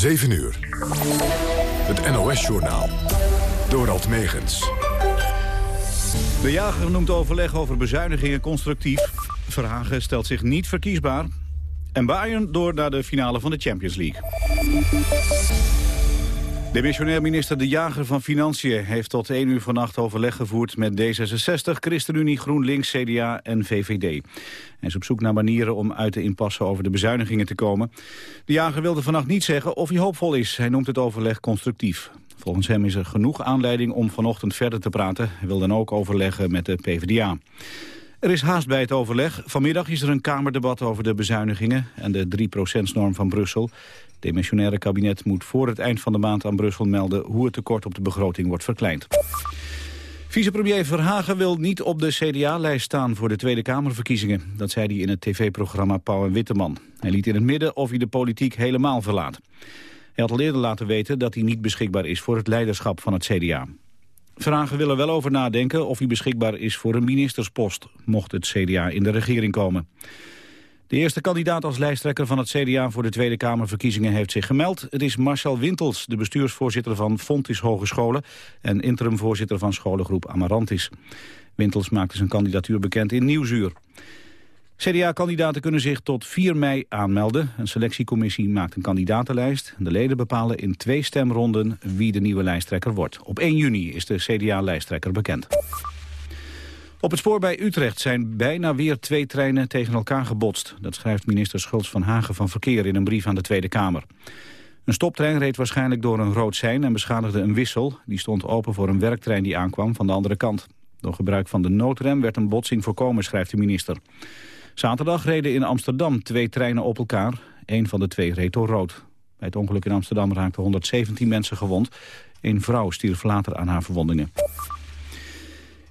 7 uur. Het NOS-journaal. Dorald Megens. De jager noemt overleg over bezuinigingen constructief. Verhagen stelt zich niet verkiesbaar. En Bayern door naar de finale van de Champions League. Demissionair minister De Jager van Financiën heeft tot 1 uur vannacht overleg gevoerd met D66, ChristenUnie, GroenLinks, CDA en VVD. Hij is op zoek naar manieren om uit de impasse over de bezuinigingen te komen. De Jager wilde vannacht niet zeggen of hij hoopvol is. Hij noemt het overleg constructief. Volgens hem is er genoeg aanleiding om vanochtend verder te praten. Hij wil dan ook overleggen met de PvdA. Er is haast bij het overleg. Vanmiddag is er een Kamerdebat over de bezuinigingen en de 3%-norm van Brussel. Het demissionaire kabinet moet voor het eind van de maand aan Brussel melden hoe het tekort op de begroting wordt verkleind. Vicepremier Verhagen wil niet op de CDA-lijst staan voor de Tweede Kamerverkiezingen. Dat zei hij in het tv-programma Pauw en Witteman. Hij liet in het midden of hij de politiek helemaal verlaat. Hij had al eerder laten weten dat hij niet beschikbaar is voor het leiderschap van het CDA. Vragen willen wel over nadenken of hij beschikbaar is voor een ministerspost, mocht het CDA in de regering komen. De eerste kandidaat als lijsttrekker van het CDA voor de Tweede Kamerverkiezingen heeft zich gemeld. Het is Marcel Wintels, de bestuursvoorzitter van Fontis Hogescholen en interimvoorzitter van scholengroep Amarantis. Wintels maakte zijn kandidatuur bekend in Nieuwsuur. CDA-kandidaten kunnen zich tot 4 mei aanmelden. Een selectiecommissie maakt een kandidatenlijst. De leden bepalen in twee stemronden wie de nieuwe lijsttrekker wordt. Op 1 juni is de CDA-lijsttrekker bekend. Op het spoor bij Utrecht zijn bijna weer twee treinen tegen elkaar gebotst. Dat schrijft minister Schultz van Hagen van Verkeer in een brief aan de Tweede Kamer. Een stoptrein reed waarschijnlijk door een rood sein en beschadigde een wissel. Die stond open voor een werktrein die aankwam van de andere kant. Door gebruik van de noodrem werd een botsing voorkomen, schrijft de minister. Zaterdag reden in Amsterdam twee treinen op elkaar. Een van de twee reed door rood. Bij het ongeluk in Amsterdam raakten 117 mensen gewond. Een vrouw stierf later aan haar verwondingen.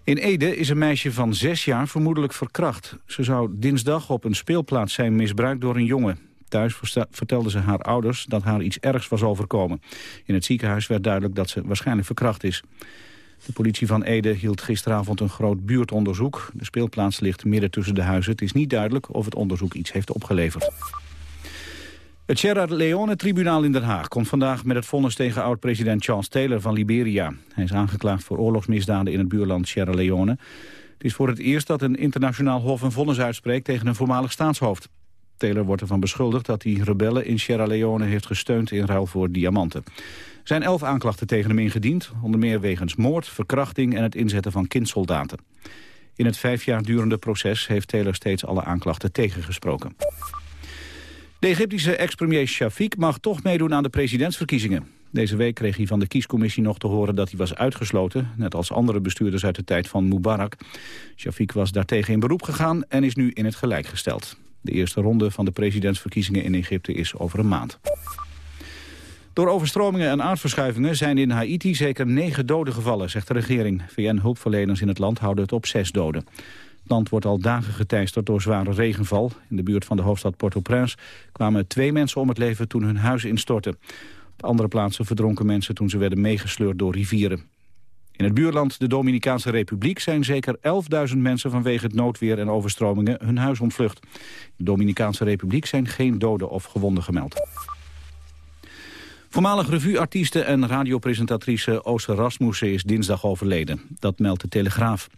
In Ede is een meisje van zes jaar vermoedelijk verkracht. Ze zou dinsdag op een speelplaats zijn misbruikt door een jongen. Thuis vertelde ze haar ouders dat haar iets ergs was overkomen. In het ziekenhuis werd duidelijk dat ze waarschijnlijk verkracht is. De politie van Ede hield gisteravond een groot buurtonderzoek. De speelplaats ligt midden tussen de huizen. Het is niet duidelijk of het onderzoek iets heeft opgeleverd. Het Sierra Leone-tribunaal in Den Haag komt vandaag met het vonnis tegen oud-president Charles Taylor van Liberia. Hij is aangeklaagd voor oorlogsmisdaden in het buurland Sierra Leone. Het is voor het eerst dat een internationaal hof een vonnis uitspreekt tegen een voormalig staatshoofd. Taylor wordt ervan beschuldigd dat hij rebellen in Sierra Leone heeft gesteund in ruil voor diamanten zijn elf aanklachten tegen hem ingediend, onder meer wegens moord, verkrachting en het inzetten van kindsoldaten. In het vijf jaar durende proces heeft Taylor steeds alle aanklachten tegengesproken. De Egyptische ex-premier Shafiq mag toch meedoen aan de presidentsverkiezingen. Deze week kreeg hij van de kiescommissie nog te horen dat hij was uitgesloten... net als andere bestuurders uit de tijd van Mubarak. Shafiq was daartegen in beroep gegaan en is nu in het gelijk gesteld. De eerste ronde van de presidentsverkiezingen in Egypte is over een maand. Door overstromingen en aardverschuivingen zijn in Haiti zeker negen doden gevallen, zegt de regering. VN-hulpverleners in het land houden het op zes doden. Het land wordt al dagen geteisterd door zware regenval. In de buurt van de hoofdstad Port-au-Prince kwamen twee mensen om het leven toen hun huis instortte. Op andere plaatsen verdronken mensen toen ze werden meegesleurd door rivieren. In het buurland de Dominicaanse Republiek zijn zeker 11.000 mensen vanwege het noodweer en overstromingen hun huis ontvlucht. In de Dominicaanse Republiek zijn geen doden of gewonden gemeld. Voormalig revueartieste en radiopresentatrice Ooster Rasmussen is dinsdag overleden. Dat meldt de Telegraaf.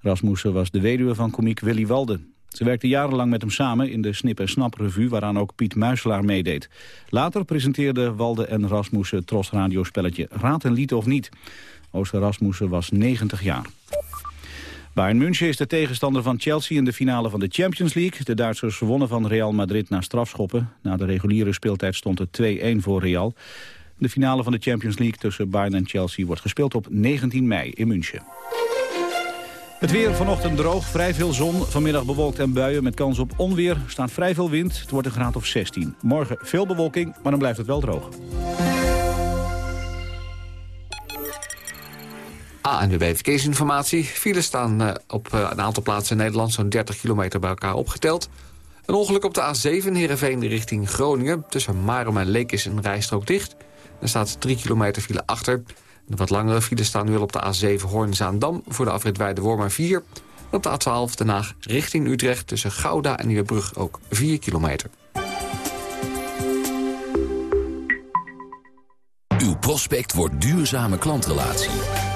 Rasmussen was de weduwe van komiek Willy Walden. Ze werkte jarenlang met hem samen in de Snip en Snap revue... waaraan ook Piet Muiselaar meedeed. Later presenteerden Walden en Rasmussen het Tros radiospelletje Raad en Lied of Niet. Ooster Rasmussen was 90 jaar. Bayern München is de tegenstander van Chelsea in de finale van de Champions League. De Duitsers wonnen van Real Madrid na strafschoppen. Na de reguliere speeltijd stond het 2-1 voor Real. De finale van de Champions League tussen Bayern en Chelsea wordt gespeeld op 19 mei in München. Het weer vanochtend droog, vrij veel zon. Vanmiddag bewolkt en buien met kans op onweer. Er staat vrij veel wind, het wordt een graad of 16. Morgen veel bewolking, maar dan blijft het wel droog. ANWB Verkeersinformatie. Files staan uh, op uh, een aantal plaatsen in Nederland zo'n 30 kilometer bij elkaar opgeteld. Een ongeluk op de A7 Heerenveen richting Groningen. Tussen Marum en Leek is een rijstrook dicht. Er staat 3 kilometer file achter. De wat langere files staan nu op de A7 Hoorn-Zaandam... voor de afrit Weide-Wormer 4. En op de A12 Den Haag richting Utrecht tussen Gouda en Nieuwebrug ook 4 kilometer. Prospect wordt duurzame klantrelatie.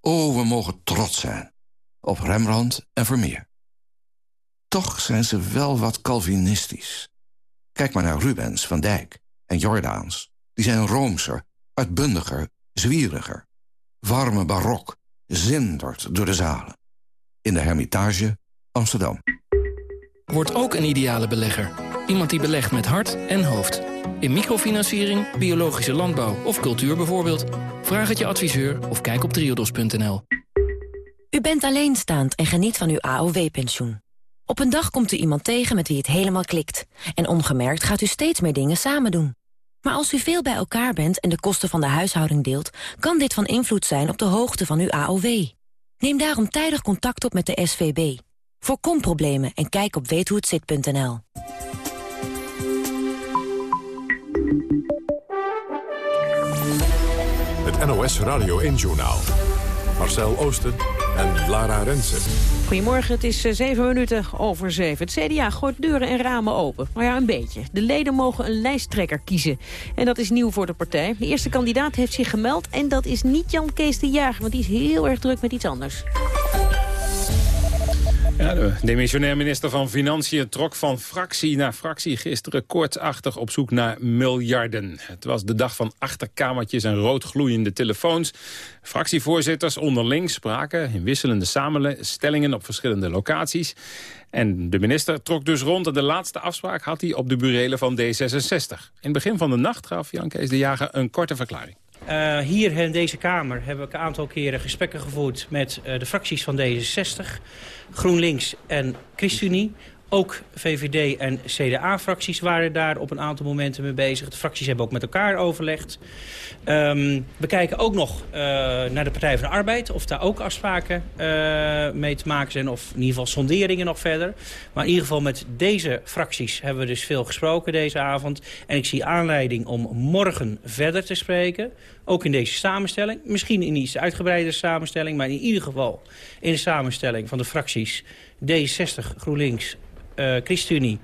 Oh, we mogen trots zijn. Op Rembrandt en Vermeer. Toch zijn ze wel wat Calvinistisch. Kijk maar naar Rubens, Van Dijk en Jordaans. Die zijn roomser, uitbundiger, zwieriger. Warme barok, zindert door de zalen. In de Hermitage, Amsterdam. Word ook een ideale belegger. Iemand die belegt met hart en hoofd. In microfinanciering, biologische landbouw of cultuur bijvoorbeeld. Vraag het je adviseur of kijk op triodos.nl. U bent alleenstaand en geniet van uw AOW-pensioen. Op een dag komt u iemand tegen met wie het helemaal klikt. En ongemerkt gaat u steeds meer dingen samen doen. Maar als u veel bij elkaar bent en de kosten van de huishouding deelt... kan dit van invloed zijn op de hoogte van uw AOW. Neem daarom tijdig contact op met de SVB. Voorkom problemen en kijk op weethohetzit.nl. NOS Radio 1-journaal. Marcel Oosten en Lara Rensen. Goedemorgen, het is eh, zeven minuten over zeven. Het CDA gooit deuren en ramen open. Maar ja, een beetje. De leden mogen een lijsttrekker kiezen. En dat is nieuw voor de partij. De eerste kandidaat heeft zich gemeld en dat is niet Jan Kees de Jager... want die is heel erg druk met iets anders. Ja, de demissionair minister van Financiën trok van fractie naar fractie gisteren kortachtig op zoek naar miljarden. Het was de dag van achterkamertjes en roodgloeiende telefoons. Fractievoorzitters onderling spraken in wisselende samenstellingen op verschillende locaties. En de minister trok dus rond en de laatste afspraak had hij op de burelen van D66. In het begin van de nacht gaf Jan Kees de Jager een korte verklaring. Uh, hier in deze Kamer hebben we een aantal keren gesprekken gevoerd met uh, de fracties van D66, GroenLinks en ChristenUnie. Ook VVD en CDA-fracties waren daar op een aantal momenten mee bezig. De fracties hebben ook met elkaar overlegd. Um, we kijken ook nog uh, naar de Partij van de Arbeid. Of daar ook afspraken uh, mee te maken zijn. Of in ieder geval sonderingen nog verder. Maar in ieder geval met deze fracties hebben we dus veel gesproken deze avond. En ik zie aanleiding om morgen verder te spreken. Ook in deze samenstelling. Misschien in iets uitgebreide samenstelling. Maar in ieder geval in de samenstelling van de fracties D60, GroenLinks, ChristenUnie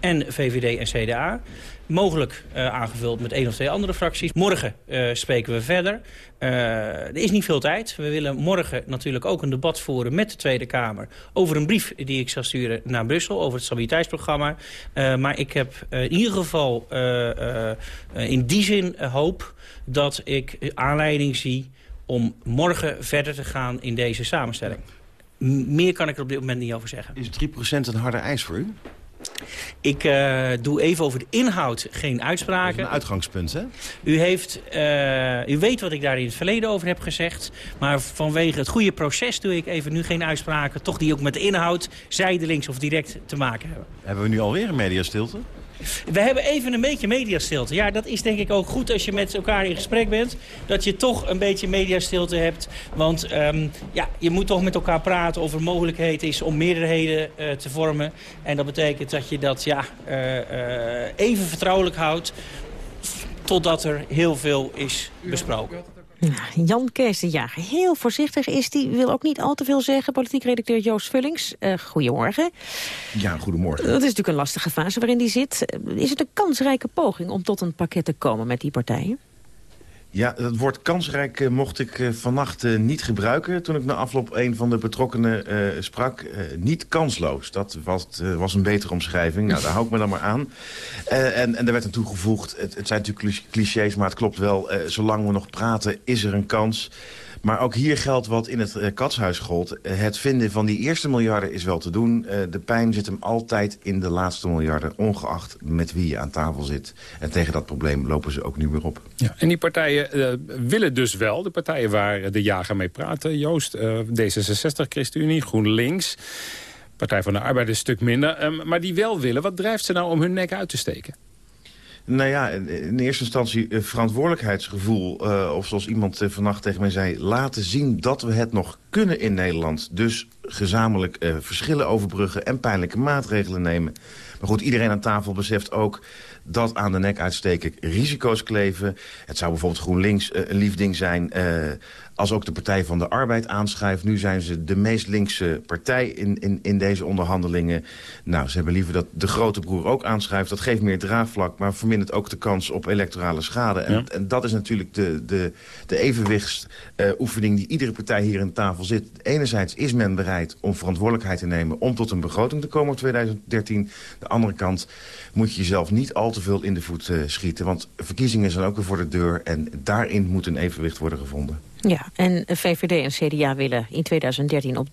en VVD en CDA. Mogelijk uh, aangevuld met één of twee andere fracties. Morgen uh, spreken we verder. Er is niet veel tijd. We willen morgen natuurlijk ook een debat voeren met de Tweede Kamer... over een brief die ik zal sturen naar Brussel over het stabiliteitsprogramma. maar ik heb in ieder geval in die zin hoop dat ik aanleiding zie... om morgen verder te gaan in deze samenstelling. Meer kan ik er op dit moment niet over zeggen. Is 3% een harde eis voor u? Ik uh, doe even over de inhoud geen uitspraken. Dat is een uitgangspunt, hè? U, heeft, uh, u weet wat ik daar in het verleden over heb gezegd. Maar vanwege het goede proces doe ik even nu geen uitspraken. Toch die ook met de inhoud, zijdelings of direct te maken hebben. Hebben we nu alweer een mediastilte? We hebben even een beetje mediastilte. Ja, dat is denk ik ook goed als je met elkaar in gesprek bent. Dat je toch een beetje mediastilte hebt. Want um, ja, je moet toch met elkaar praten of er mogelijkheid is om meerderheden uh, te vormen. En dat betekent dat je dat ja, uh, uh, even vertrouwelijk houdt. Totdat er heel veel is besproken. Jan Kees de Jager, heel voorzichtig is die, wil ook niet al te veel zeggen. Politiek redacteur Joost Vullings, uh, goedemorgen. Ja, goedemorgen. Dat is natuurlijk een lastige fase waarin die zit. Is het een kansrijke poging om tot een pakket te komen met die partijen? Ja, dat woord kansrijk eh, mocht ik eh, vannacht eh, niet gebruiken... toen ik na afloop een van de betrokkenen sprak. Niet kansloos, dat was, was een betere omschrijving. Nou, daar hou ik me dan maar aan. En, en er werd aan toegevoegd, het, het zijn natuurlijk cli- clichés... maar het klopt wel, zolang we nog praten is er een kans... Maar ook hier geldt wat in het eh, katshuis gold. Eh, het vinden van die eerste miljarden is wel te doen. Eh, de pijn zit hem altijd in de laatste miljarden... ongeacht met wie je aan tafel zit. En tegen dat probleem lopen ze ook nu weer op. Ja, en die partijen willen dus wel, de partijen waar de jager mee praat, eh, Joost, eh, D66, ChristenUnie, GroenLinks, Partij van de Arbeid een stuk minder, Ehm, maar die wel willen. Wat drijft ze nou om hun nek uit te steken? Nou ja, in eerste instantie eh, verantwoordelijkheidsgevoel. eh, of zoals iemand eh, vannacht tegen mij zei... laten zien dat we het nog kunnen in Nederland. Dus gezamenlijk verschillen overbruggen en pijnlijke maatregelen nemen. Maar goed, iedereen aan tafel beseft ook dat aan de nek uitsteken risico's kleven. Het zou bijvoorbeeld GroenLinks een lief ding zijn... als ook de Partij van de Arbeid aanschrijft. Nu zijn ze de meest linkse partij in, in, in deze onderhandelingen. Nou, ze hebben liever dat de grote broer ook aanschrijft. Dat geeft meer draagvlak, maar vermindert ook de kans op electorale schade. En, Ja. en dat is natuurlijk de, de, de evenwichtsoefening die iedere partij hier aan tafel zit. Enerzijds is men bereid om verantwoordelijkheid te nemen... om tot een begroting te komen op 2013. De andere kant moet je jezelf niet al te veel in de voet eh, schieten. Want verkiezingen zijn ook weer voor de deur. En daarin moet een evenwicht worden gevonden. Ja, en VVD en CDA willen in 2013 op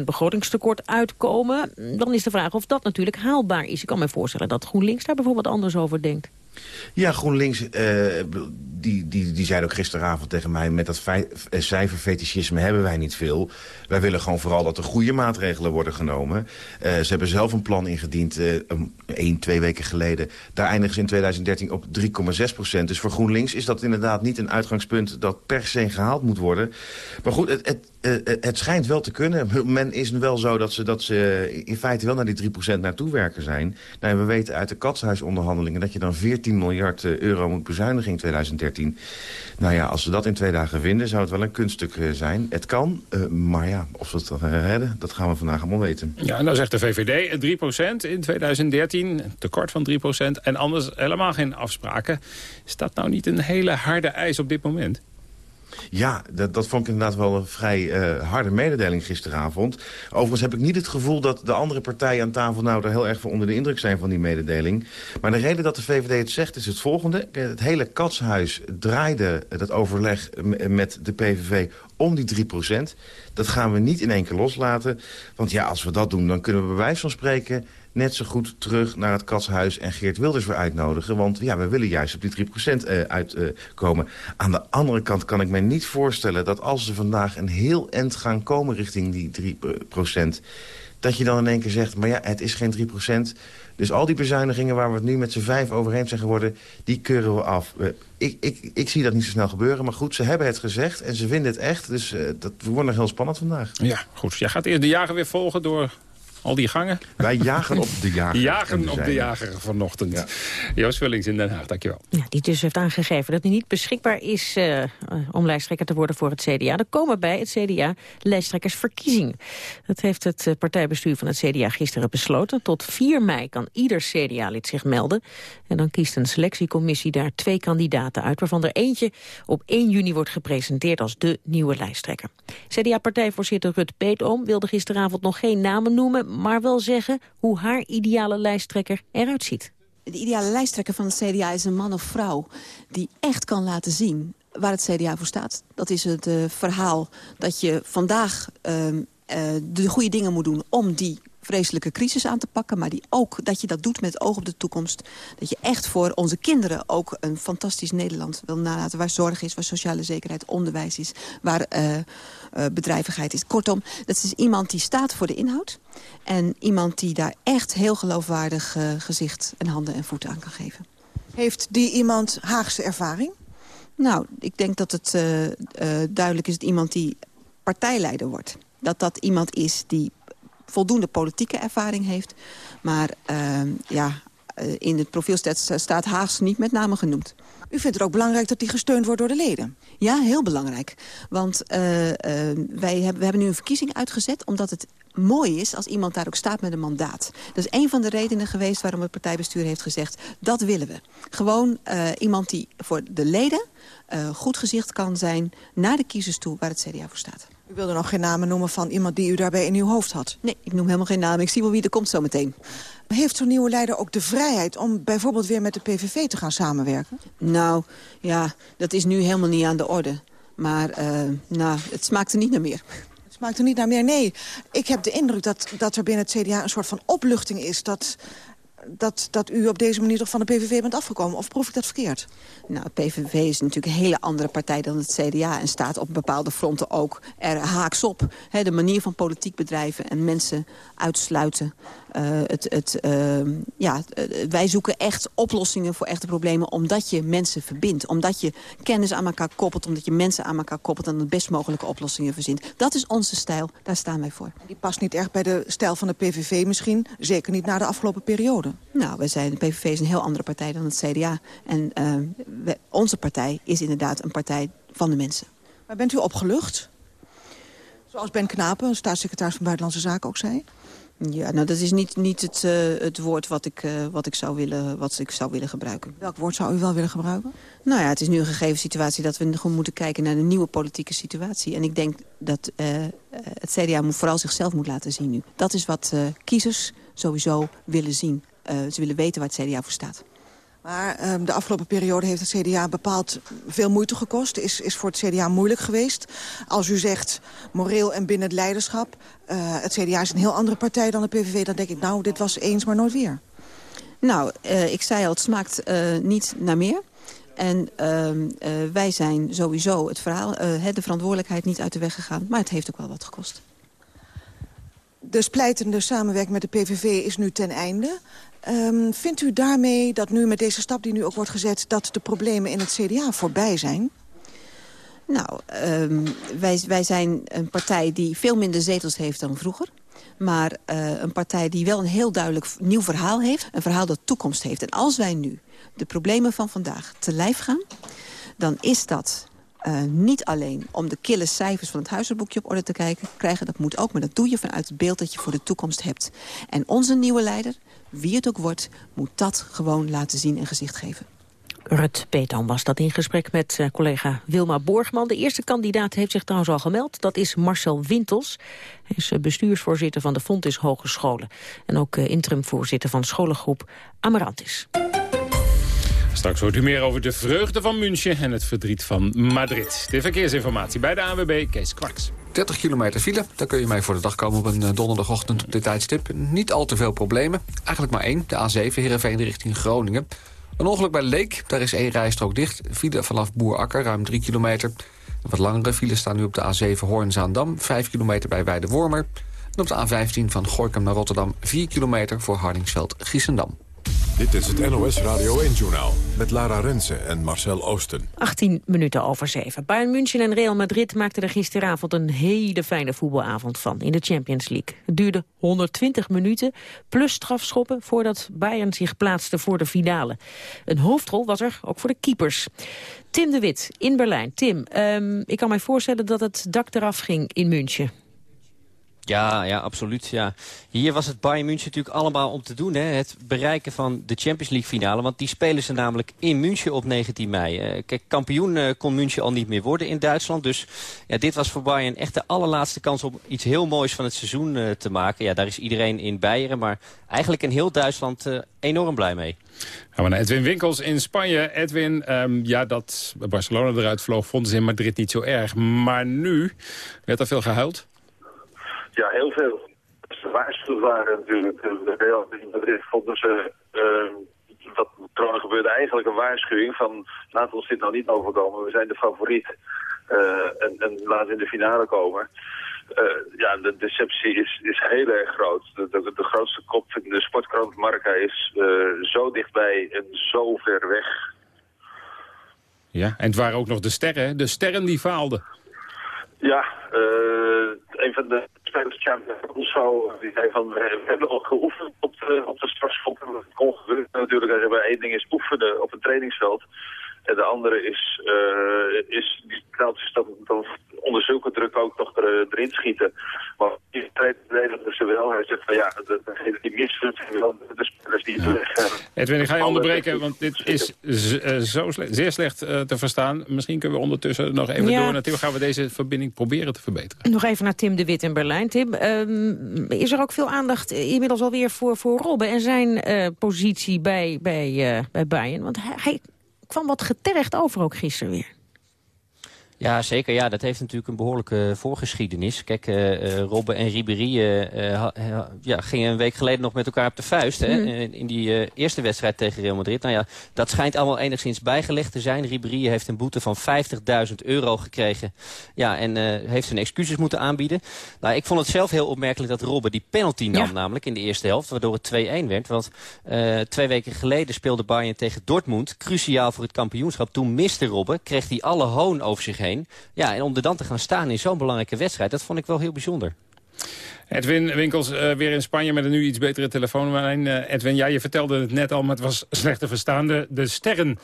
3% begrotingstekort uitkomen. Dan is de vraag of dat natuurlijk haalbaar is. Ik kan me voorstellen dat GroenLinks daar bijvoorbeeld anders over denkt. Ja, GroenLinks, eh, die, die, die zei ook gisteravond tegen mij... met dat eh, cijferfetischisme hebben wij niet veel. Wij willen gewoon vooral dat er goede maatregelen worden genomen. Eh, ze hebben zelf een plan ingediend, een, één, twee weken geleden. Daar eindigen ze in 2013 op 3,6 procent. Dus voor GroenLinks is dat inderdaad niet een uitgangspunt... dat per se gehaald moet worden. Maar goed, het, het, eh, het schijnt wel te kunnen. Men is wel zo dat ze, dat ze in feite wel naar die 3 procent naartoe werken zijn. Nou, we weten uit de katshuisonderhandelingen... dat je dan 14 miljard eh, euro moet bezuinigen in 2013. Nou ja, als ze dat in twee dagen vinden, zou het wel een kunststuk eh, zijn. Het kan, eh, maar ja, of ze het dan redden, dat gaan we vandaag allemaal weten. Ja, dan zegt de VVD eh, 3% in 2013, een tekort van 3%... en anders helemaal geen afspraken. Is dat nou niet een hele harde eis op dit moment? Ja, dat, dat vond ik inderdaad wel een vrij eh, harde mededeling gisteravond. Overigens heb ik niet het gevoel dat de andere partijen aan tafel... nou er heel erg voor onder de indruk zijn van die mededeling. Maar de reden dat de VVD het zegt is het volgende. Het hele katshuis draaide dat overleg met de PVV om die 3% Dat gaan we niet in één keer loslaten. Want ja, als we dat doen, dan kunnen we bij wijze van spreken net zo goed terug naar het katshuis en Geert Wilders weer uitnodigen. Want ja, we willen juist op die 3% eh, uitkomen. Aan de andere kant kan ik me niet voorstellen dat als ze vandaag een heel eind gaan komen richting die 3%, dat je dan in één keer zegt, maar ja, het is geen 3%. Dus al die bezuinigingen waar we het nu met z'n vijf over eens zijn geworden, die keuren we af. Ik, ik, ik zie dat niet zo snel gebeuren, maar goed, ze hebben het gezegd en ze vinden het echt. Dus eh, dat wordt nog heel spannend vandaag. Ja, goed. Jij gaat eerst de jager weer volgen door al die gangen. Wij jagen op de jager. en Jagen de op de jager vanochtend. Joost Vullings in Den Haag, dankjewel. Ja, die dus heeft aangegeven dat hij niet beschikbaar is eh, om lijsttrekker te worden voor het CDA. Er komen bij het CDA lijsttrekkersverkiezingen. Dat heeft het eh, partijbestuur van het CDA gisteren besloten. Tot 4 mei kan ieder CDA-lid zich melden. En dan kiest een selectiecommissie daar twee kandidaten uit... waarvan er eentje op 1 juni wordt gepresenteerd als de nieuwe lijsttrekker. CDA-partijvoorzitter Rut Peetoom wilde gisteravond nog geen namen noemen... maar wel zeggen hoe haar ideale lijsttrekker eruit ziet. De ideale lijsttrekker van het CDA is een man of vrouw die echt kan laten zien waar het CDA voor staat. Dat is het eh, verhaal dat je vandaag ehm, eh, de goede dingen moet doen om die vreselijke crisis aan te pakken. Maar die ook dat je dat doet met oog op de toekomst. Dat je echt voor onze kinderen ook een fantastisch Nederland wil nalaten. Waar zorg is, waar sociale zekerheid, onderwijs is. Waar eh, eh, bedrijvigheid is. Kortom, dat is iemand die staat voor de inhoud. En iemand die daar echt heel geloofwaardig eh, gezicht en handen en voeten aan kan geven. Heeft die iemand Haagse ervaring? Nou, ik denk dat het duidelijk is dat iemand die partijleider wordt. Dat dat iemand is die voldoende politieke ervaring heeft. Maar eh, ja, uh, in het profiel staat, Haags niet met name genoemd. U vindt het ook belangrijk dat die gesteund wordt door de leden? Ja, heel belangrijk. Want uh, wij hebben, we hebben nu een verkiezing uitgezet... omdat het mooi is als iemand daar ook staat met een mandaat. Dat is een van de redenen geweest waarom het partijbestuur heeft gezegd... dat willen we. Gewoon uh, iemand die voor de leden goed gezicht kan zijn... naar de kiezers toe waar het CDA voor staat. U wilde nog geen namen noemen van iemand die u daarbij in uw hoofd had? Nee, ik noem helemaal geen namen. Ik zie wel wie er komt zo meteen. Heeft zo'n nieuwe leider ook de vrijheid om bijvoorbeeld weer met de PVV te gaan samenwerken? Nou, ja, dat is nu helemaal niet aan de orde. Maar uh, nou, het smaakt er niet naar meer. Het smaakt er niet naar meer, nee. Ik heb de indruk dat, dat er binnen het CDA een soort van opluchting is... dat dat, dat u op deze manier toch van de PVV bent afgekomen? Of proef ik dat verkeerd? Nou, PVV is natuurlijk een hele andere partij dan het CDA... en staat op bepaalde fronten ook er haaks op. de manier van politiek bedrijven en mensen uitsluiten. Uh, het, het, uh, ja, wij zoeken echt oplossingen voor echte problemen... omdat je mensen verbindt. Omdat je kennis aan elkaar koppelt. Omdat je mensen aan elkaar koppelt... en de best mogelijke oplossingen verzint. Dat is onze stijl. Daar staan wij voor. Die past niet echt bij de stijl van de PVV misschien. Zeker niet na de afgelopen periode. Nou, wij zijn, de PVV is een heel andere partij dan het CDA. En uh, we, onze partij is inderdaad een partij van de mensen. Maar bent u opgelucht? Zoals Ben Knapen, staatssecretaris van Buitenlandse Zaken, ook zei? Ja, nou dat is niet, niet het, uh, het woord wat ik, uh, wat, ik zou willen, wat ik zou willen gebruiken. Welk woord zou u wel willen gebruiken? Nou ja, het is nu een gegeven situatie dat we gewoon moeten kijken naar de nieuwe politieke situatie. En ik denk dat uh, het CDA moet vooral zichzelf moet laten zien nu. Dat is wat kiezers sowieso willen zien. Ze willen weten waar het CDA voor staat. Maar um, de afgelopen periode heeft het CDA bepaald veel moeite gekost. Is, is voor het CDA moeilijk geweest. Als u zegt moreel en binnen het leiderschap. Uh, het CDA is een heel andere partij dan de PVV. Dan denk ik, nou, dit was eens, maar nooit weer. Nou, uh, ik zei al, het smaakt uh, niet naar meer. En wij zijn sowieso het verhaal, de verantwoordelijkheid niet uit de weg gegaan. Maar het heeft ook wel wat gekost. De splijtende samenwerking met de PVV is nu ten einde. Um, vindt u daarmee dat nu met deze stap die nu ook wordt gezet... dat de problemen in het CDA voorbij zijn? Nou, um, wij, wij zijn een partij die veel minder zetels heeft dan vroeger. Maar uh, een partij die wel een heel duidelijk nieuw verhaal heeft. Een verhaal dat toekomst heeft. En als wij nu de problemen van vandaag te lijf gaan... dan is dat uh, niet alleen om de kille cijfers van het huizenboekje op orde te kijken, krijgen. Dat moet ook, maar dat doe je vanuit het beeld dat je voor de toekomst hebt. En onze nieuwe leider, wie het ook wordt, moet dat gewoon laten zien en gezicht geven. Rut Petan was dat in gesprek met uh, collega Wilma Borgman. De eerste kandidaat heeft zich trouwens al gemeld. Dat is Marcel Wintels. Hij is uh, bestuursvoorzitter van de Fontis Hogescholen. En ook interimvoorzitter van scholengroep Amarantis. Straks hoort u meer over de vreugde van München en het verdriet van Madrid. De verkeersinformatie bij de AWB, Kees Kwaks. 30 kilometer file, daar kun je mee voor de dag komen op een eh, donderdagochtend op dit tijdstip. Niet al te veel problemen. Eigenlijk maar één, de A7 Heerenveen richting Groningen. Een ongeluk bij Leek, daar is één rijstrook dicht. File vanaf Boerakker, ruim 3 kilometer. Wat langere files staan nu op de A7 Hoorn-Zaandam, 5 kilometer bij Weide-Wormer. En op de A15 van Gorkum naar Rotterdam, 4 kilometer voor Hardingsveld-Giessendam. Dit is het NOS Radio 1-journaal met Lara Rensen en Marcel Oosten. 18 minuten over 7. Bayern München en Real Madrid maakten er gisteravond een hele fijne voetbalavond van in de Champions League. Het duurde 120 minuten, plus strafschoppen voordat Bayern zich plaatste voor de finale. Een hoofdrol was er ook voor de keepers. Tim de Wit in Berlijn. Tim, um, ik kan mij voorstellen dat het dak eraf ging in München. Ja, ja, absoluut. Ja. Hier was het Bayern München natuurlijk allemaal om te doen. Hè? Het bereiken van de Champions League finale. Want die spelen ze namelijk in München op 19 mei. Uh, kijk, kampioen uh, kon München al niet meer worden in Duitsland. Dus ja, dit was voor Bayern echt de allerlaatste kans om iets heel moois van het seizoen uh, te maken. Ja, daar is iedereen in Beieren. Maar eigenlijk in heel Duitsland enorm blij mee. Gaan we naar Edwin Winkels in Spanje. Edwin, um, ja, dat Barcelona eruit vloog vonden ze in Madrid niet zo erg. Maar nu werd er veel gehuild. Ja, heel veel. Ze waren natuurlijk. Vonden ze... Uh, wat trouwens gebeurde eigenlijk een waarschuwing van... laat ons dit nou niet overkomen, we zijn de favoriet. Uh, en, en laat in de finale komen. Uh, ja, de deceptie is, is heel erg groot. De, de, de grootste kop in de sportkrant Marca is uh, zo dichtbij en zo ver weg. Ja, en het waren ook nog de sterren. De sterren die faalden. Ja, uh, een van de spelers Champions zo, die zei van, we hebben al geoefend op de, op de strafschop. Het kon gebeuren natuurlijk, je één ding is oefenen op het trainingsveld. En de andere is, uh, is die knalt is dan, dan onder zulke druk ook nog er, erin schieten. Maar die verdediger ze wel. Hij zegt van ja, degene die zijn wel de spelers die het ja. Edwin, ik ga je onderbreken, want dit is zo slecht, zeer slecht uh, te verstaan. Misschien kunnen we ondertussen nog even ja. door naartoe. Gaan we deze verbinding proberen te verbeteren. Nog even naar Tim de Wit in Berlijn. Tim, um, is er ook veel aandacht inmiddels alweer voor, voor Robben en zijn uh, positie bij, bij, uh, bij Bayern? Want hij, hij kwam wat getergd over ook gisteren weer. Ja, zeker. Ja, dat heeft natuurlijk een behoorlijke voorgeschiedenis. Kijk, uh, Robben en Ribéry uh, ja, gingen een week geleden nog met elkaar op de vuist. Hè, mm. In die eerste wedstrijd tegen Real Madrid. Nou ja, dat schijnt allemaal enigszins bijgelegd te zijn. Ribéry heeft een boete van 50.000 euro gekregen. Ja, en heeft zijn excuses moeten aanbieden. Nou, ik vond het zelf heel opmerkelijk dat Robben die penalty nam ja. namelijk in de eerste helft. Waardoor het 2-1 werd. Want twee weken geleden speelde Bayern tegen Dortmund. Cruciaal voor het kampioenschap. Toen miste Robben, kreeg hij alle hoon over zich heen. Ja, en om er dan te gaan staan in zo'n belangrijke wedstrijd... dat vond ik wel heel bijzonder. Edwin Winkels, uh, weer in Spanje met een nu iets betere telefoonlijn. Uh, Edwin, ja, je vertelde het net al, maar het was slecht te verstaan. De, sterren,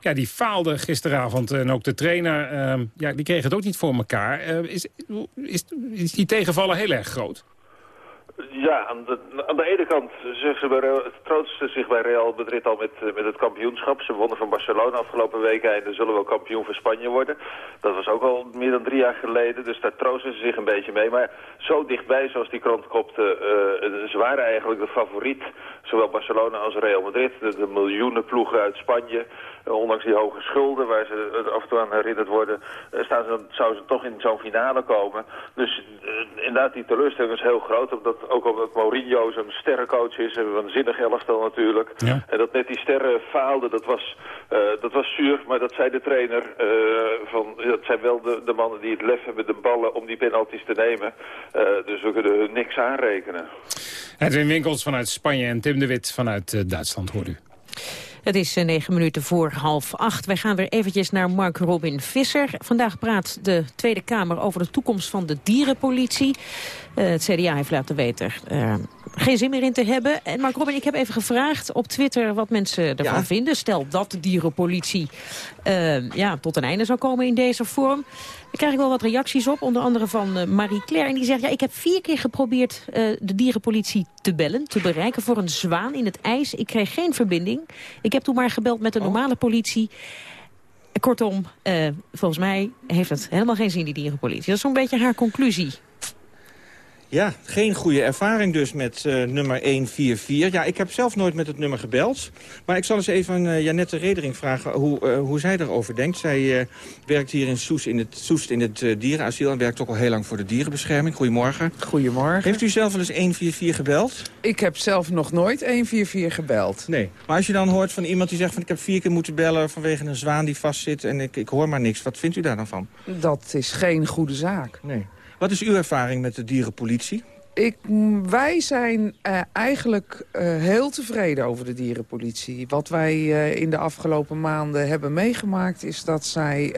ja, die faalden gisteravond. En ook de trainer, uh, ja, die kreeg het ook niet voor elkaar. is, is, is die tegenvallen heel erg groot? Ja, aan de, aan de ene kant ze bij, trootsten zich bij Real Madrid al met, met het kampioenschap. Ze wonnen van Barcelona afgelopen weken en zullen wel kampioen van Spanje worden. Dat was ook al meer dan drie jaar geleden, dus daar troosten ze zich een beetje mee. Maar zo dichtbij, zoals die krant kopte, uh, ze waren eigenlijk de favoriet. Zowel Barcelona als Real Madrid, de, miljoenen ploegen uit Spanje. Uh, ondanks die hoge schulden waar ze af en toe aan herinnerd worden, staan ze, zouden ze toch in zo'n finale komen. Dus inderdaad, die teleurstelling is heel groot, omdat ook omdat Mourinho zo'n sterrencoach is. En een waanzinnig elftal natuurlijk. Ja. En dat net die sterren faalden, dat was, uh, dat was zuur. Maar dat zei de trainer. Uh, van, dat zijn wel de, de mannen die het lef hebben, de ballen om die penalties te nemen. Uh, dus we kunnen hun niks aanrekenen. Edwin Winkels vanuit Spanje en Tim de Wit vanuit Duitsland, hoort u. Het is negen minuten voor half acht. Wij gaan weer eventjes naar Mark Robin Visser. Vandaag praat de Tweede Kamer over de toekomst van de dierenpolitie. Uh, het CDA heeft laten weten uh, geen zin meer in te hebben. En Mark Robin, ik heb even gevraagd op Twitter wat mensen ervan ja. vinden. Stel dat de dierenpolitie uh, ja, tot een einde zou komen in deze vorm. Daar krijg ik wel wat reacties op, onder andere van Marie Claire. En die zegt, ja, ik heb vier keer geprobeerd de dierenpolitie te bellen, te bereiken voor een zwaan in het ijs. Ik kreeg geen verbinding. Ik heb toen maar gebeld met de normale politie. Kortom, volgens mij heeft het helemaal geen zin, die dierenpolitie. Dat is zo'n beetje haar conclusie. Ja, geen goede ervaring dus met uh, nummer 144. Ja, ik heb zelf nooit met het nummer gebeld. Maar ik zal eens even aan uh, Janette Redering vragen hoe, uh, hoe zij erover denkt. Zij werkt hier in Soest in het, Soest in het dierenasiel... en werkt ook al heel lang voor de dierenbescherming. Goedemorgen. Goedemorgen. Heeft u zelf wel eens 144 gebeld? Ik heb zelf nog nooit 144 gebeld. Nee. Maar als je dan hoort van iemand die zegt... van ik heb vier keer moeten bellen vanwege een zwaan die vastzit... en ik, ik hoor maar niks. Wat vindt u daar dan van? Dat is geen goede zaak. Nee. Wat is uw ervaring met de dierenpolitie? Ik, wij zijn uh, eigenlijk uh, heel tevreden over de dierenpolitie. Wat wij uh, in de afgelopen maanden hebben meegemaakt... is dat zij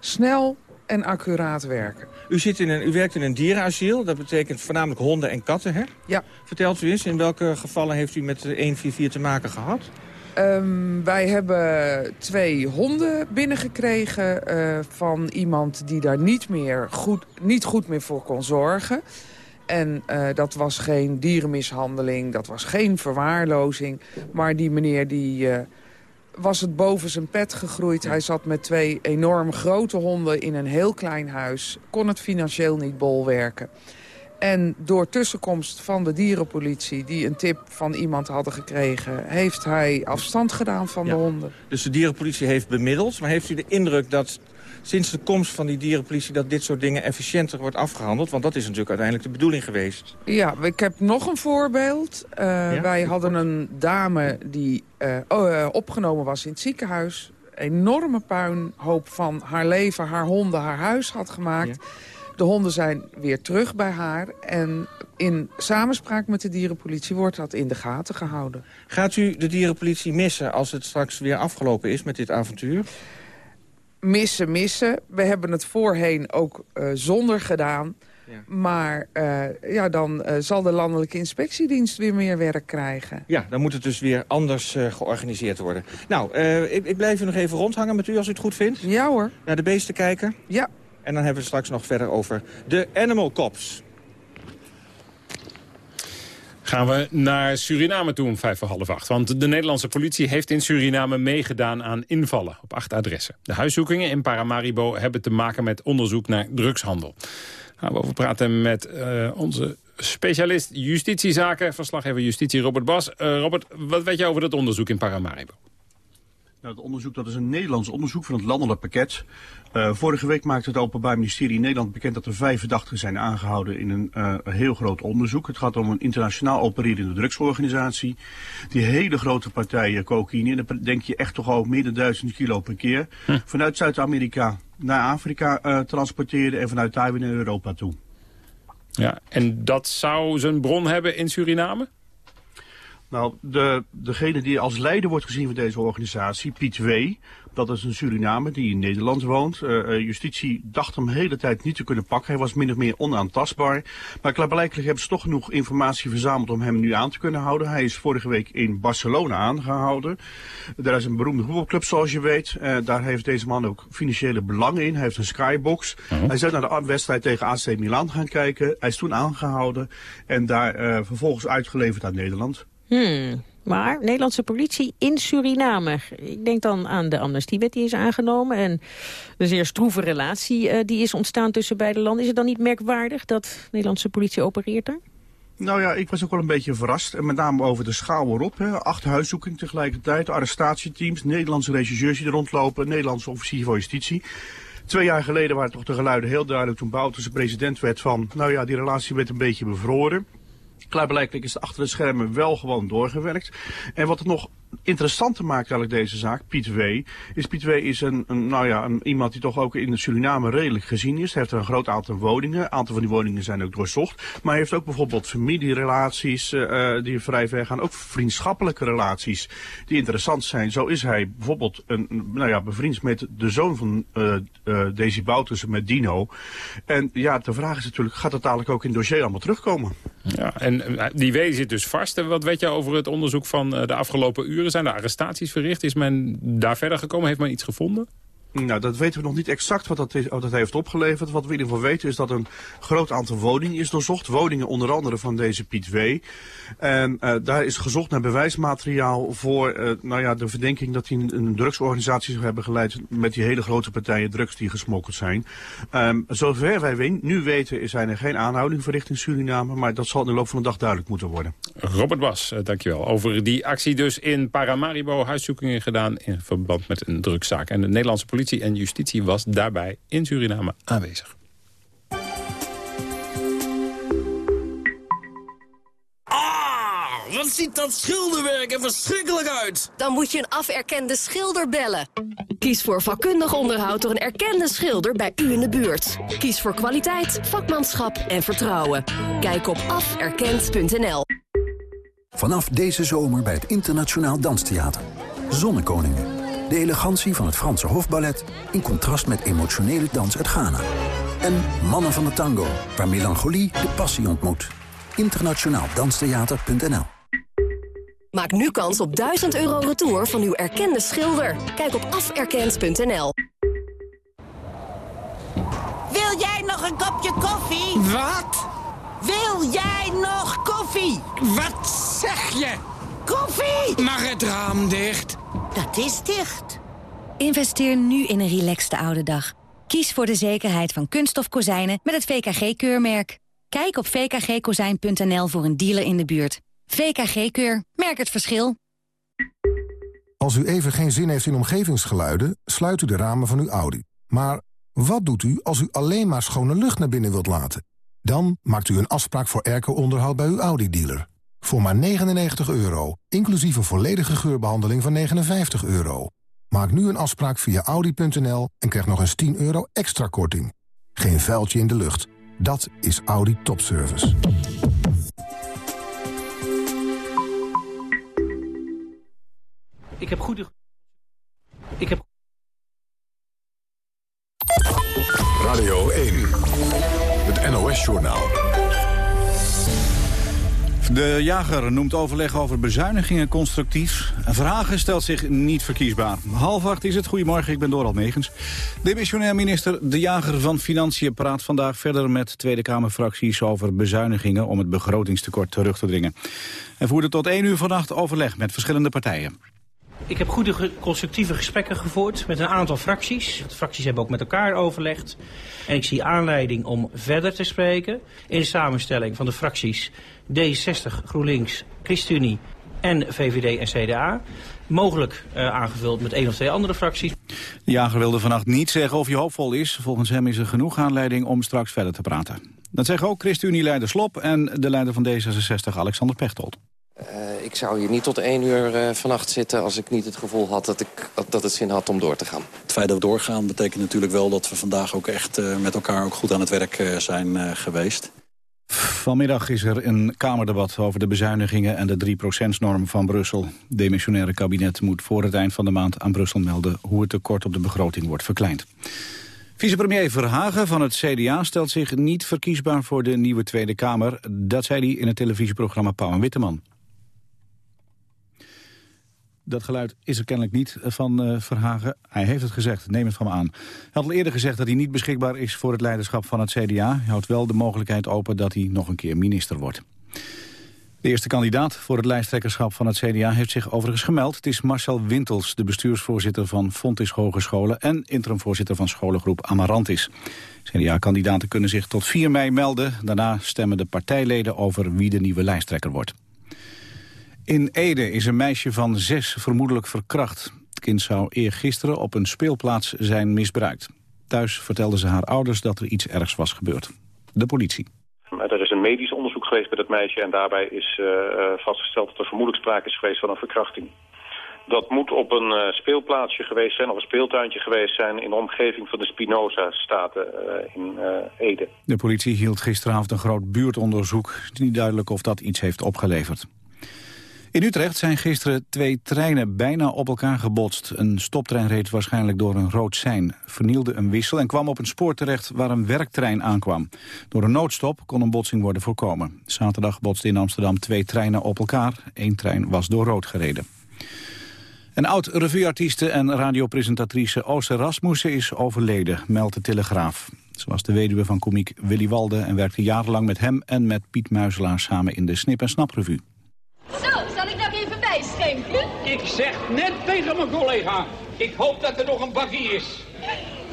snel en accuraat werken. U, zit in een, u werkt in een dierenasiel. Dat betekent voornamelijk honden en katten, hè? Ja. Vertelt u eens, in welke gevallen heeft u met de 144 te maken gehad? Um, wij hebben twee honden binnengekregen uh, van iemand die daar niet, meer goed, niet goed meer voor kon zorgen. En uh, dat was geen dierenmishandeling, dat was geen verwaarlozing. Maar die meneer die, uh, was het boven zijn pet gegroeid. Hij zat met twee enorm grote honden in een heel klein huis. Kon het financieel niet bolwerken. En door tussenkomst van de dierenpolitie... die een tip van iemand hadden gekregen... heeft hij afstand gedaan van ja. de honden. Dus de dierenpolitie heeft bemiddeld. Maar heeft u de indruk dat sinds de komst van die dierenpolitie... dat dit soort dingen efficiënter wordt afgehandeld? Want dat is natuurlijk uiteindelijk de bedoeling geweest. Ja, ik heb nog een voorbeeld. Uh, ja? Wij hadden een dame die uh, uh, opgenomen was in het ziekenhuis. Enorme puinhoop van haar leven, haar honden, haar huis had gemaakt... Ja. De honden zijn weer terug bij haar. En in samenspraak met de dierenpolitie wordt dat in de gaten gehouden. Gaat u de dierenpolitie missen als het straks weer afgelopen is met dit avontuur? Missen, missen. We hebben het voorheen ook uh, zonder gedaan. Maar uh, ja, dan uh, zal de landelijke inspectiedienst weer meer werk krijgen. Ja, dan moet het dus weer anders uh, georganiseerd worden. Nou, ik, ik blijf nog even rondhangen met u als u het goed vindt. Ja hoor. Naar de beesten kijken. Ja. En dan hebben we straks nog verder over de Animal Cops. Gaan we naar Suriname toe om vijf voor half acht. Want de Nederlandse politie heeft in Suriname meegedaan aan invallen op acht adressen. De huiszoekingen in Paramaribo hebben te maken met onderzoek naar drugshandel. Gaan we over praten met uh, onze specialist justitiezaken, verslaggever justitie Robert Bas. Uh, Robert, wat weet je over dat onderzoek in Paramaribo? Nou, het onderzoek dat is een Nederlands onderzoek van het landelijk pakket. Uh, vorige week maakte het Openbaar Ministerie in Nederland bekend dat er vijf verdachten zijn aangehouden in een uh, heel groot onderzoek. Het gaat om een internationaal opererende drugsorganisatie. Die hele grote partijen cocaïne, daar denk je echt toch al meer dan duizend kilo per keer. Hm. Vanuit Zuid-Amerika naar Afrika uh, transporteerde en vanuit daar weer naar Europa toe. Ja, en dat zou zijn bron hebben in Suriname? Nou, de, degene die als leider wordt gezien van deze organisatie, Piet W., dat is een Surinamer die in Nederland woont. Uh, justitie dacht hem de hele tijd niet te kunnen pakken. Hij was min of meer onaantastbaar. Maar klaarblijkelijk hebben ze toch genoeg informatie verzameld om hem nu aan te kunnen houden. Hij is vorige week in Barcelona aangehouden. Daar is een beroemde voetbalclub zoals je weet. Uh, daar heeft deze man ook financiële belangen in. Hij heeft een skybox. Uh -huh. Hij zou naar de wedstrijd tegen AC Milan gaan kijken. Hij is toen aangehouden en daar vervolgens uitgeleverd aan Nederland. Hmm. Maar Nederlandse politie in Suriname. Ik denk dan aan de amnestiewet die is aangenomen... en de zeer stroeve relatie uh, die is ontstaan tussen beide landen. Is het dan niet merkwaardig dat Nederlandse politie opereert er? Nou ja, ik was ook wel een beetje verrast. En met name over de schaal erop. Hè. Acht huiszoekingen tegelijkertijd, arrestatieteams, Nederlandse regisseurs die er rondlopen... Nederlandse officier van justitie. Twee jaar geleden waren toch de geluiden heel duidelijk toen Bouterse president werd van... nou ja, die relatie werd een beetje bevroren. Klaarblijkelijk is het achter de schermen wel gewoon doorgewerkt. En wat het nog interessanter maakt eigenlijk deze zaak, Piet W., is Piet W. is een, een, nou ja, een, iemand die toch ook in Suriname redelijk gezien is. Hij heeft een groot aantal woningen. Een aantal van die woningen zijn ook doorzocht. Maar hij heeft ook bijvoorbeeld familierelaties uh, die vrij ver gaan. Ook vriendschappelijke relaties die interessant zijn. Zo is hij bijvoorbeeld een, nou ja, bevriend met de zoon van uh, Daisy Boutussen, met Dino. En ja, de vraag is natuurlijk, gaat dat dadelijk ook in het dossier allemaal terugkomen? Ja, en die W. zit dus vast. En wat weet je over het onderzoek van de afgelopen uren? Zijn er arrestaties verricht? Is men daar verder gekomen? Heeft men iets gevonden? Nou, dat weten we nog niet exact wat dat, is, dat heeft opgeleverd. Wat we in ieder geval weten is dat een groot aantal woningen is doorzocht. Woningen onder andere van deze Piet W. En uh, daar is gezocht naar bewijsmateriaal voor uh, nou ja, de verdenking dat hij een, drugsorganisatie zou hebben geleid met die hele grote partijen drugs die gesmokkeld zijn. Um, zover wij nu weten zijn er geen aanhouding verricht in Suriname, maar dat zal in de loop van de dag duidelijk moeten worden. Robert Bas, uh, dankjewel. Over die actie dus in Paramaribo, huiszoekingen gedaan in verband met een drugszaak. En de Nederlandse politie en justitie was daarbij in Suriname aanwezig. Ah, wat ziet dat schilderwerk er verschrikkelijk uit! Dan moet je een aferkende schilder bellen. Kies voor vakkundig onderhoud door een erkende schilder bij u in de buurt. Kies voor kwaliteit, vakmanschap en vertrouwen. Kijk op aferkend.nl. Vanaf deze zomer bij het Internationaal Danstheater. Zonnekoningen. De elegantie van het Franse hofballet in contrast met emotionele dans uit Ghana. En Mannen van de Tango, waar melancholie de passie ontmoet. Internationaaldanstheater.nl Maak nu kans op 1000 euro retour van uw erkende schilder. Kijk op aferkend.nl Wil jij nog een kopje koffie? Wat? Wil jij nog koffie? Wat zeg je? Koffie! Mag het raam dicht? Dat is dicht. Investeer nu in een relaxte oude dag. Kies voor de zekerheid van kunststof kozijnen met het VKG-keurmerk. Kijk op vkgkozijn.nl voor een dealer in de buurt. VKG-keur. Merk het verschil. Als u even geen zin heeft in omgevingsgeluiden, sluit u de ramen van uw Audi. Maar wat doet u als u alleen maar schone lucht naar binnen wilt laten? Dan maakt u een afspraak voor airco-onderhoud bij uw Audi-dealer. Voor maar 99 euro, inclusief een volledige geurbehandeling van 59 euro. Maak nu een afspraak via Audi.nl en krijg nog eens 10 euro extra korting. Geen vuiltje in de lucht. Dat is Audi Topservice. Ik heb goede... Ik heb... Radio 1. Het NOS NOS-journaal. De jager noemt overleg over bezuinigingen constructief. Verhagen stelt zich niet verkiesbaar. Half acht is het. Goedemorgen, ik ben Dorald Megens. Demissionair minister De Jager van Financiën praat vandaag verder met Tweede Kamerfracties over bezuinigingen om het begrotingstekort terug te dringen. En voerde tot één uur vannacht overleg met verschillende partijen. Ik heb goede constructieve gesprekken gevoerd met een aantal fracties. De fracties hebben ook met elkaar overlegd. En ik zie aanleiding om verder te spreken in de samenstelling van de fracties D60, GroenLinks, ChristenUnie en VVD en CDA. Mogelijk uh, aangevuld met één of twee andere fracties. De jager wilde vannacht niet zeggen of hij hoopvol is. Volgens hem is er genoeg aanleiding om straks verder te praten. Dat zeggen ook ChristenUnie-leider Slop en de leider van D66, Alexander Pechtold. Uh, ik zou hier niet tot één uur uh, vannacht zitten als ik niet het gevoel had dat, ik, dat het zin had om door te gaan. Het feit dat we doorgaan betekent natuurlijk wel dat we vandaag ook echt uh, met elkaar ook goed aan het werk zijn geweest. Vanmiddag is er een Kamerdebat over de bezuinigingen en de 3%-norm van Brussel. Het demissionaire kabinet moet voor het eind van de maand aan Brussel melden hoe het tekort op de begroting wordt verkleind. Vicepremier Verhagen van het CDA stelt zich niet verkiesbaar voor de nieuwe Tweede Kamer. Dat zei hij in het televisieprogramma Pauw en Witteman. Dat geluid is er kennelijk niet van uh, Verhagen. Hij heeft het gezegd, neem het van me aan. Hij had al eerder gezegd dat hij niet beschikbaar is voor het leiderschap van het CDA. Hij houdt wel de mogelijkheid open dat hij nog een keer minister wordt. De eerste kandidaat voor het lijsttrekkerschap van het CDA heeft zich overigens gemeld. Het is Marcel Wintels, de bestuursvoorzitter van Fontis Hogescholen... en interimvoorzitter van scholengroep Amarantis. CDA-kandidaten kunnen zich tot 4 mei melden. Daarna stemmen de partijleden over wie de nieuwe lijsttrekker wordt. In Ede is een meisje van zes vermoedelijk verkracht. Het kind zou eergisteren op een speelplaats zijn misbruikt. Thuis vertelde ze haar ouders dat er iets ergs was gebeurd. De politie. Er is een medisch onderzoek geweest bij dat meisje... en daarbij is uh, vastgesteld dat er vermoedelijk sprake is geweest van een verkrachting. Dat moet op een uh, speelplaatsje geweest zijn, of een speeltuintje geweest zijn... in de omgeving van de Spinoza-staten in Ede. De politie hield gisteravond een groot buurtonderzoek. Het is niet duidelijk of dat iets heeft opgeleverd. In Utrecht zijn gisteren twee treinen bijna op elkaar gebotst. Een stoptrein reed waarschijnlijk door een rood sein, vernielde een wissel... en kwam op een spoor terecht waar een werktrein aankwam. Door een noodstop kon een botsing worden voorkomen. Zaterdag botsten in Amsterdam twee treinen op elkaar. Eén trein was door rood gereden. Een oud revueartieste en radiopresentatrice Ooster Rasmussen is overleden, meldt de Telegraaf. Ze was de weduwe van komiek Willy Walde en werkte jarenlang met hem en met Piet Muizelaar samen in de Snip en Snap revue. Zeg net tegen mijn collega, ik hoop dat er nog een bakkie is.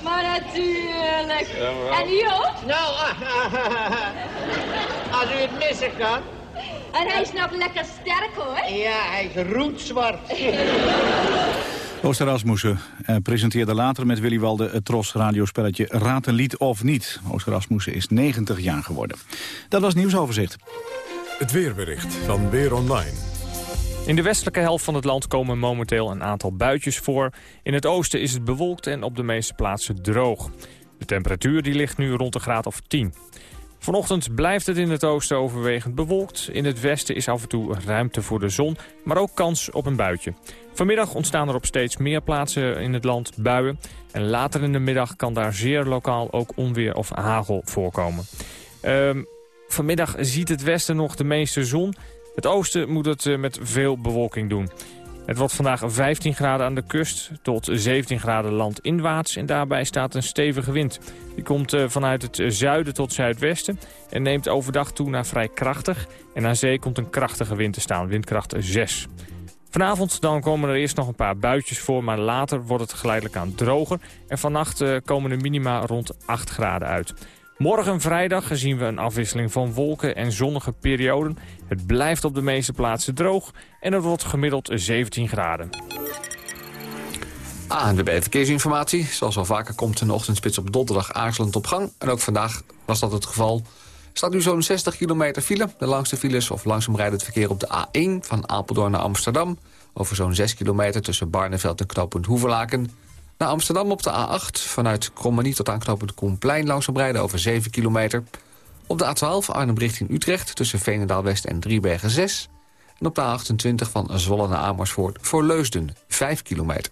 Maar natuurlijk. En ook? Nou, als u het missen kan. En hij is nog lekker sterk, hoor. Ja, hij is roetzwart. Ooster Rasmussen eh, presenteerde later met Willy Walde het Tros radiospelletje Raad een lied of niet. Ooster Rasmussen is 90 jaar geworden. Dat was nieuwsoverzicht. Het weerbericht van Weer Online. In de westelijke helft van het land komen momenteel een aantal buitjes voor. In het oosten is het bewolkt en op de meeste plaatsen droog. De temperatuur die ligt nu rond de graad of 10. Vanochtend blijft het in het oosten overwegend bewolkt. In het westen is af en toe ruimte voor de zon, maar ook kans op een buitje. Vanmiddag ontstaan er op steeds meer plaatsen in het land buien. En later in de middag kan daar zeer lokaal ook onweer of hagel voorkomen. Um, vanmiddag ziet het westen nog de meeste zon. Het oosten moet het eh, met veel bewolking doen. Het wordt vandaag 15 graden aan de kust tot 17 graden landinwaarts. En daarbij staat een stevige wind. Die komt eh, vanuit het zuiden tot zuidwesten en neemt overdag toe naar vrij krachtig. En aan zee komt een krachtige wind te staan, windkracht 6. Vanavond dan komen er eerst nog een paar buitjes voor, maar later wordt het geleidelijk aan droger. En vannacht eh, komen de minima rond 8 graden uit. Morgen vrijdag zien we een afwisseling van wolken en zonnige perioden. Het blijft op de meeste plaatsen droog en het wordt gemiddeld 17 graden. ANWB Verkeersinformatie. Zoals al vaker komt een ochtendspits op donderdag aarzelend op gang. En ook vandaag was dat het geval. Staat nu zo'n 60 kilometer file. De langste files of langzaam rijdend verkeer op de A1 van Apeldoorn naar Amsterdam. Over zo'n 6 kilometer tussen Barneveld en knooppunt Hoevelaken. Naar Amsterdam op de A8 vanuit Krommenie tot aan knooppunt Koenplein langzaam rijden over 7 kilometer. Op de A12 Arnhem richting Utrecht tussen Veenendaal West en Driebergen 6. En op de A28 van Zwolle naar Amersfoort voor Leusden 5 kilometer.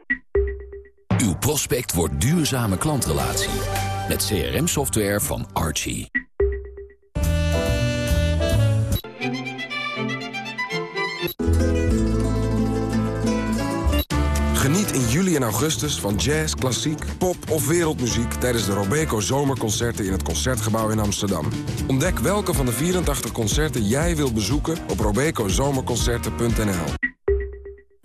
Uw prospect wordt duurzame klantrelatie. Met CRM-software van Archie. Geniet in juli en augustus van jazz, klassiek, pop of wereldmuziek... tijdens de Robeco Zomerconcerten in het Concertgebouw in Amsterdam. Ontdek welke van de 84 concerten jij wilt bezoeken op robecozomerconcerten.nl.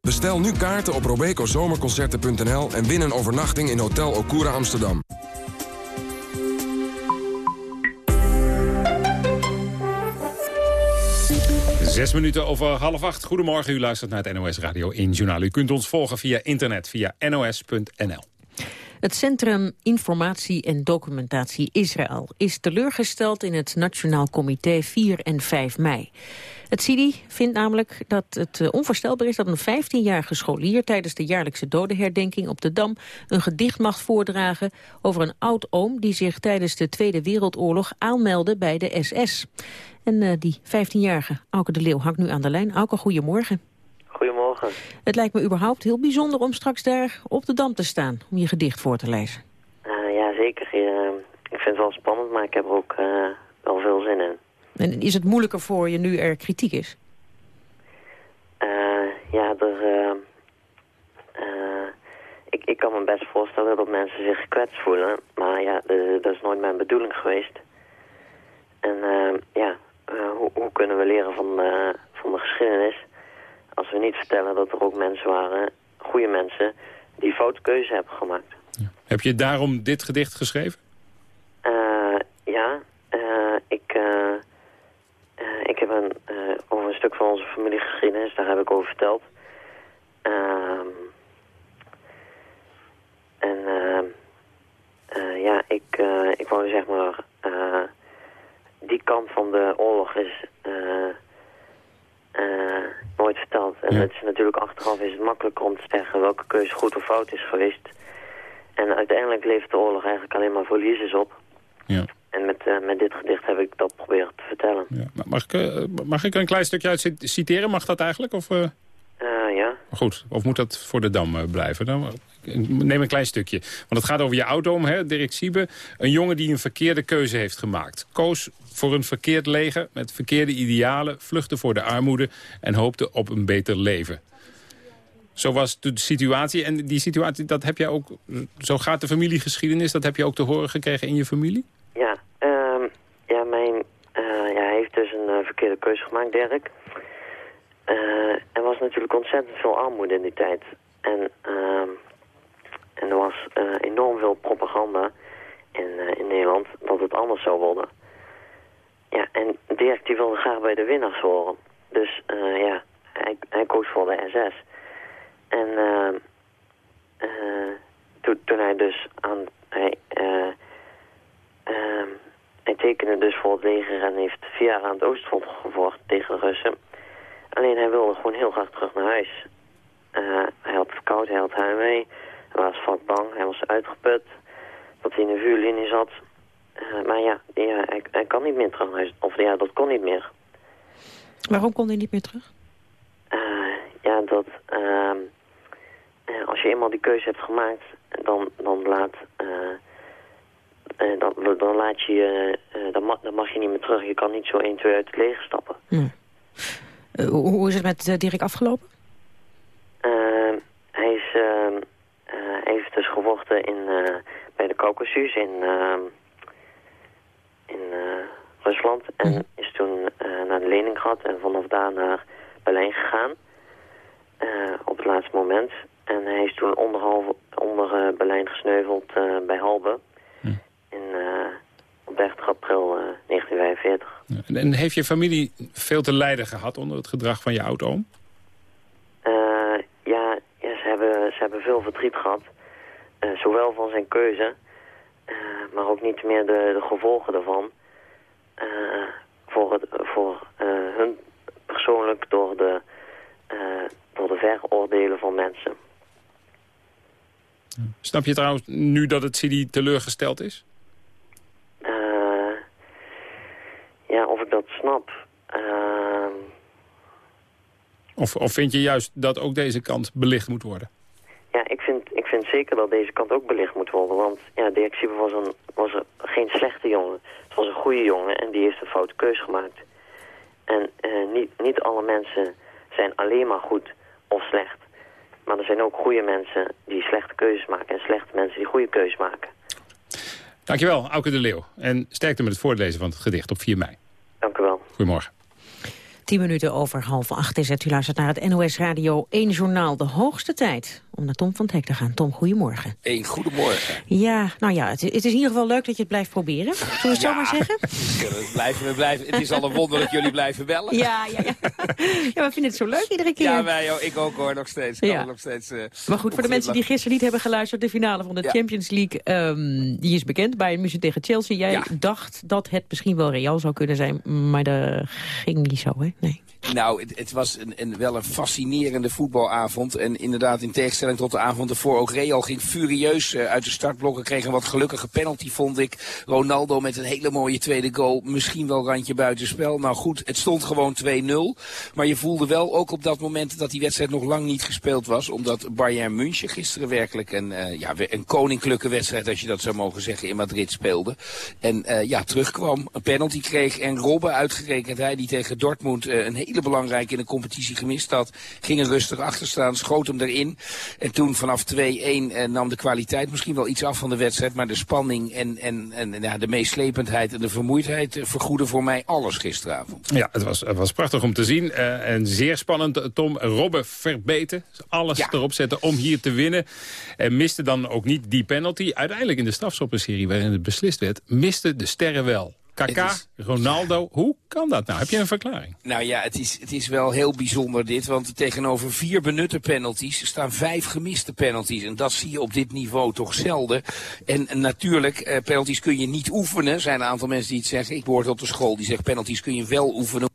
Bestel nu kaarten op robecozomerconcerten.nl... en win een overnachting in Hotel Okura Amsterdam. Zes minuten over half acht. Goedemorgen, u luistert naar het NOS Radio 1 Journaal. U kunt ons volgen via internet, via nos.nl. Het Centrum Informatie en Documentatie Israël is teleurgesteld in het Nationaal Comité 4 en 5 mei. Het CIDI vindt namelijk dat het eh, onvoorstelbaar is dat een 15-jarige scholier tijdens de jaarlijkse dodenherdenking op de Dam een gedicht mag voordragen over een oud-oom die zich tijdens de Tweede Wereldoorlog aanmeldde bij de SS. En eh, die 15-jarige Auke de Leeuw hangt nu aan de lijn. Auke, goedemorgen. Goedemorgen. Het lijkt me überhaupt heel bijzonder om straks daar op de Dam te staan om je gedicht voor te lezen. Uh, ja, zeker. Uh, ik vind het wel spannend, maar ik heb er ook wel veel zin in. En is het moeilijker voor je nu er kritiek is? ja, er, ik, ik kan me best voorstellen dat mensen zich gekwetst voelen. Maar ja, dat is nooit mijn bedoeling geweest. En ja, hoe, hoe, kunnen we leren van, van de geschiedenis als we niet vertellen dat er ook mensen waren, goede mensen, die foute keuze hebben gemaakt. Ja. Heb je daarom dit gedicht geschreven? Uh, ja, uh, ik, uh, ik heb een, over een stuk van onze familiegeschiedenis, daar heb ik over verteld. Ehm, en ja, ik, ik wou zeg maar, die kant van de oorlog is nooit verteld. En het is natuurlijk achteraf is het makkelijker om te zeggen welke keuze goed of fout is geweest. En uiteindelijk levert de oorlog eigenlijk alleen maar verliezers op. Ja. En met, uh, met dit gedicht heb ik dat proberen te vertellen. Ja. Mag, ik, uh, mag ik een klein stukje uit citeren? Mag dat eigenlijk? Of, uh... ja. Goed, of moet dat voor de dam blijven? Dan, neem een klein stukje. Want het gaat over je oudom, hè, Dirk Siebe. Een jongen die een verkeerde keuze heeft gemaakt. Koos voor een verkeerd leger met verkeerde idealen... vluchtte voor de armoede en hoopte op een beter leven. Zo was de situatie. En die situatie, dat heb jij ook... Zo gaat de familiegeschiedenis, dat heb je ook te horen gekregen in je familie? Ja, mijn, uh, ja hij heeft dus een uh, verkeerde keuze gemaakt, Dirk. Uh, er was natuurlijk ontzettend veel armoede in die tijd. En, uh, en er was enorm veel propaganda in, in Nederland dat het anders zou worden. Ja, en Dirk die wilde graag bij de winnaars horen. Dus ja, hij, hij koos voor de SS. En uh, to, toen hij dus aan... Hij, hij tekende dus voor het leger en heeft vier jaar aan het Oostfront gevochten tegen de Russen. Alleen hij wilde gewoon heel graag terug naar huis. hij had het koud, hij had heimwee. Hij was vaak bang, hij was uitgeput. Dat hij in de vuurlinie zat. Uh, maar ja, ja hij, hij, kan niet meer terug. Of ja, dat kon niet meer. Waarom kon hij niet meer terug? Uh, ja, dat... Uh, als je eenmaal die keuze hebt gemaakt, dan, dan laat... dan, dan laat je je... dan, mag, dan mag je niet meer terug. Je kan niet zo 1, 2 uit het leger stappen. Hm. hoe is het met Dirk afgelopen? hij is... hij heeft dus gevochten in, bij de Caucasus in... Rusland. En is toen eh, naar de Leningrad en vanaf daar naar Berlijn gegaan. eh, op het laatste moment. En hij is toen onderhalve, onder eh, Berlijn gesneuveld eh, bij Halbe. In, eh, op 30 april eh, 1945. En, en heeft je familie veel te lijden gehad onder het gedrag van je oudoom? Eh, ja, ja ze, hebben, ze hebben veel verdriet gehad. Eh, zowel van zijn keuze, eh, maar ook niet meer de, de gevolgen daarvan. Eh, voor het, voor eh, hun persoonlijk door de, eh, door de veroordelen van mensen. Snap je trouwens nu dat het Sidi teleurgesteld is? Eh, ja, of ik dat snap. Ehm, Of, of vind je juist dat ook deze kant belicht moet worden? Ja, ik vind, ik vind zeker dat deze kant ook belicht moet worden. Want ja, Dirk Sieber was, een, was een, geen slechte jongen. Het was een goede jongen en die heeft een foute keus gemaakt. En eh, niet, niet alle mensen zijn alleen maar goed of slecht. Maar er zijn ook goede mensen die slechte keuzes maken... en slechte mensen die goede keuzes maken. Dankjewel, Auke de Leeuw. En sterkte met het voorlezen van het gedicht op 4 mei. Dank u wel. Goedemorgen. Tien minuten over half acht is het. U luistert naar het NOS Radio 1 Journaal. De hoogste tijd om naar Tom van Hek te gaan. Tom, goedemorgen. Een goedemorgen. Ja, nou ja, het, het is in ieder geval leuk dat je het blijft proberen. Zullen we het zo maar zeggen? Blijven, we blijven. Het is al een wonder dat jullie blijven bellen. Ja, ja, ja. ja, we vinden het zo leuk iedere keer. Ja, wij, ook, ik ook hoor, nog steeds. Ja. nog steeds eh, Maar goed, voor de mensen die gisteren niet hebben geluisterd... de finale van de Ja. Champions League, ehm, die is bekend. bij München tegen Chelsea. Jij dacht dat het misschien wel Real zou kunnen zijn... maar dat ging niet zo, hè? Nee. Nou, het, het was een, een, wel een fascinerende voetbalavond. En inderdaad, in tegenstelling tot de avond ervoor, ook Real ging furieus eh, uit de startblokken. Kreeg een wat gelukkige penalty, vond ik. Ronaldo met een hele mooie tweede goal. Misschien wel randje buitenspel. Nou goed, het stond gewoon 2-0. Maar je voelde wel ook op dat moment dat die wedstrijd nog lang niet gespeeld was. Omdat Bayern München gisteren werkelijk een, eh, ja, een koninklijke wedstrijd, als je dat zou mogen zeggen, in Madrid speelde. En eh, ja, terugkwam, een penalty kreeg en Robben uitgerekend. Hij die tegen Dortmund een belangrijke in de competitie gemist had. Ging er rustig achter staan, schoot hem erin. En toen vanaf 2-1 eh, nam de kwaliteit misschien wel iets af van de wedstrijd. Maar de spanning en, en, en ja, de meeslependheid en de vermoeidheid eh, vergoeden voor mij alles gisteravond. Ja, het was, het was prachtig om te zien. eh, en zeer spannend, Tom. Robben verbeten. Alles erop zetten om hier te winnen. En miste dan ook niet die penalty. Uiteindelijk in de strafschoppenserie waarin het beslist werd... miste de sterren wel. Kaka, Ronaldo, hoe kan dat nou? Heb je een verklaring? Nou ja, het is, het is wel heel bijzonder dit. Want tegenover vier benutte penalties staan vijf gemiste penalties. En dat zie je op dit niveau toch zelden. En, en natuurlijk, eh, penalties kun je niet oefenen. Er zijn een aantal mensen die het zeggen. Ik behoor tot de school die zegt penalties kun je wel oefenen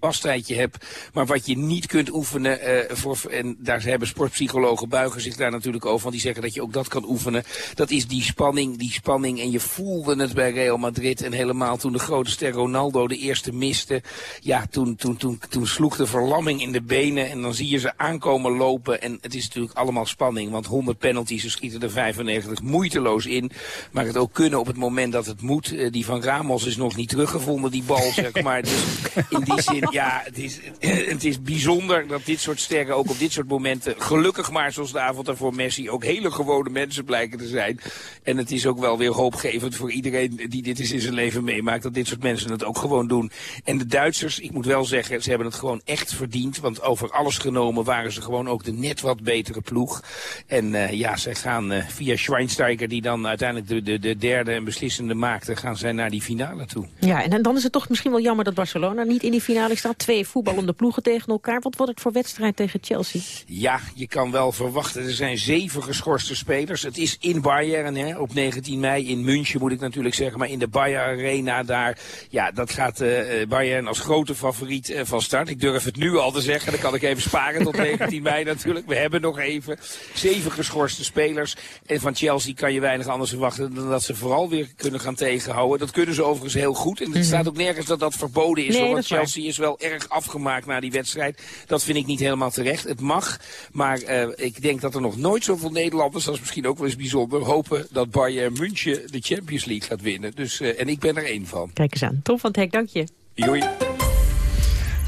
vasttijdje hebt. Maar wat je niet kunt oefenen, eh, voor, en daar hebben sportpsychologen buigen zich daar natuurlijk over, want die zeggen dat je ook dat kan oefenen. Dat is die spanning, die spanning. En je voelde het bij Real Madrid en helemaal toen de grote ster Ronaldo de eerste miste. Ja, toen, toen, toen, toen sloeg de verlamming in de benen en dan zie je ze aankomen lopen. En het is natuurlijk allemaal spanning, want 100 penalties, ze schieten er 95 moeiteloos in. Maar het ook kunnen op het moment dat het moet. Eh, die van Ramos is nog niet teruggevonden, die bal, zeg maar. Dus in die zin, ja, het is, het is bijzonder dat dit soort sterren ook op dit soort momenten, gelukkig maar zoals de avond daarvoor Messi, ook hele gewone mensen blijken te zijn. En het is ook wel weer hoopgevend voor iedereen die dit eens in zijn leven meemaakt, dat dit soort mensen het ook gewoon doen. En de Duitsers, ik moet wel zeggen, ze hebben het gewoon echt verdiend, want over alles genomen waren ze gewoon ook de net wat betere ploeg. En eh, ja, zij gaan eh, via Schweinsteiger, die dan uiteindelijk de, de, de derde en beslissende maakte, gaan zij naar die finale toe. Ja, en dan is het toch misschien wel jammer dat Barcelona niet in die finale staat. Twee voetballende ploegen tegen elkaar. Wat wordt het voor wedstrijd tegen Chelsea? Ja, je kan wel verwachten. Er zijn zeven geschorste spelers. Het is in Bayern hè, op 19 mei. In München moet ik natuurlijk zeggen. Maar in de Bayer Arena daar. Ja, dat gaat eh, eh, Bayern als grote favoriet eh, van start. Ik durf het nu al te zeggen. Dan kan ik even sparen tot 19 mei natuurlijk. We hebben nog even. Zeven geschorste spelers. En van Chelsea kan je weinig anders verwachten dan dat ze vooral weer kunnen gaan tegenhouden. Dat kunnen ze overigens heel goed. En het staat ook nergens dat dat verboden is. Nee, want waar. Chelsea is wel erg afgemaakt na die wedstrijd. Dat vind ik niet helemaal terecht. Het mag, maar eh, ik denk dat er nog nooit zoveel Nederlanders, dat is misschien ook wel eens bijzonder, hopen dat Bayern München de Champions League gaat winnen. Dus, eh, en ik ben er één van. Kijk eens aan. Tom van het Hek, dank je. Joei.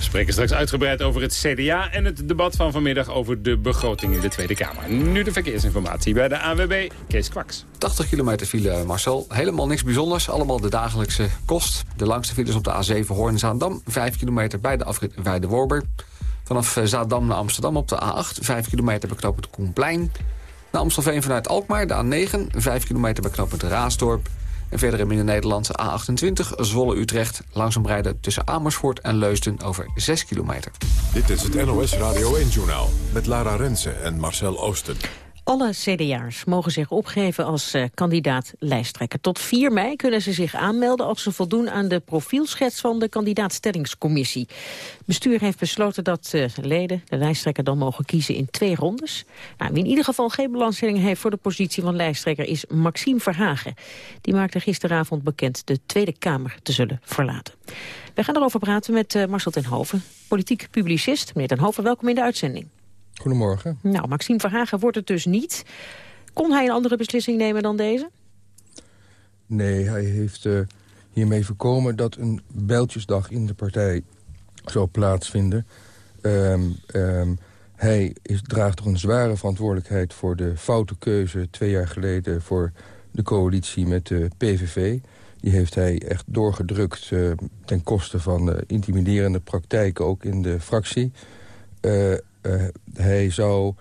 We spreken straks uitgebreid over het CDA en het debat van vanmiddag over de begroting in de Tweede Kamer. Nu de verkeersinformatie bij de ANWB, Kees Kwaks. 80 kilometer file, Marcel. Helemaal niks bijzonders. Allemaal de dagelijkse kost. De langste files op de A7 Hoorn-Zaandam. 5 kilometer bij de afrit Weide-Worber. Vanaf eh, Zaandam naar Amsterdam op de A8. 5 kilometer bij knooppunt Koenplein. Naar Amstelveen vanuit Alkmaar, de A9. 5 kilometer bij knooppunt Raasdorp. En verder in Midden-Nederland A28, Zwolle-Utrecht. Langzaam rijden tussen Amersfoort en Leusden over 6 kilometer. Dit is het NOS Radio 1-journaal met Lara Rensen en Marcel Oosten. Alle CDA'ers mogen zich opgeven als uh, kandidaat lijsttrekker. Tot 4 mei kunnen ze zich aanmelden als ze voldoen aan de profielschets van de kandidaatstellingscommissie. Bestuur heeft besloten dat uh, leden de lijsttrekker dan mogen kiezen in twee rondes. Nou, wie in ieder geval geen belangstelling heeft voor de positie van lijsttrekker is Maxime Verhagen. Die maakte gisteravond bekend de Tweede Kamer te zullen verlaten. We gaan erover praten met uh, Marcel ten Hoven, politiek publicist. Meneer ten Hoven, welkom in de uitzending. Goedemorgen. Nou, Maxime Verhagen wordt het dus niet. Kon hij een andere beslissing nemen dan deze? Nee, hij heeft uh, hiermee voorkomen dat een bijltjesdag in de partij zou plaatsvinden. Um, um, hij is, draagt toch een zware verantwoordelijkheid voor de foute keuze... twee jaar geleden voor de coalitie met de PVV. Die heeft hij echt doorgedrukt uh, ten koste van uh, intimiderende praktijken... ook in de fractie. Uh, uh, hij zou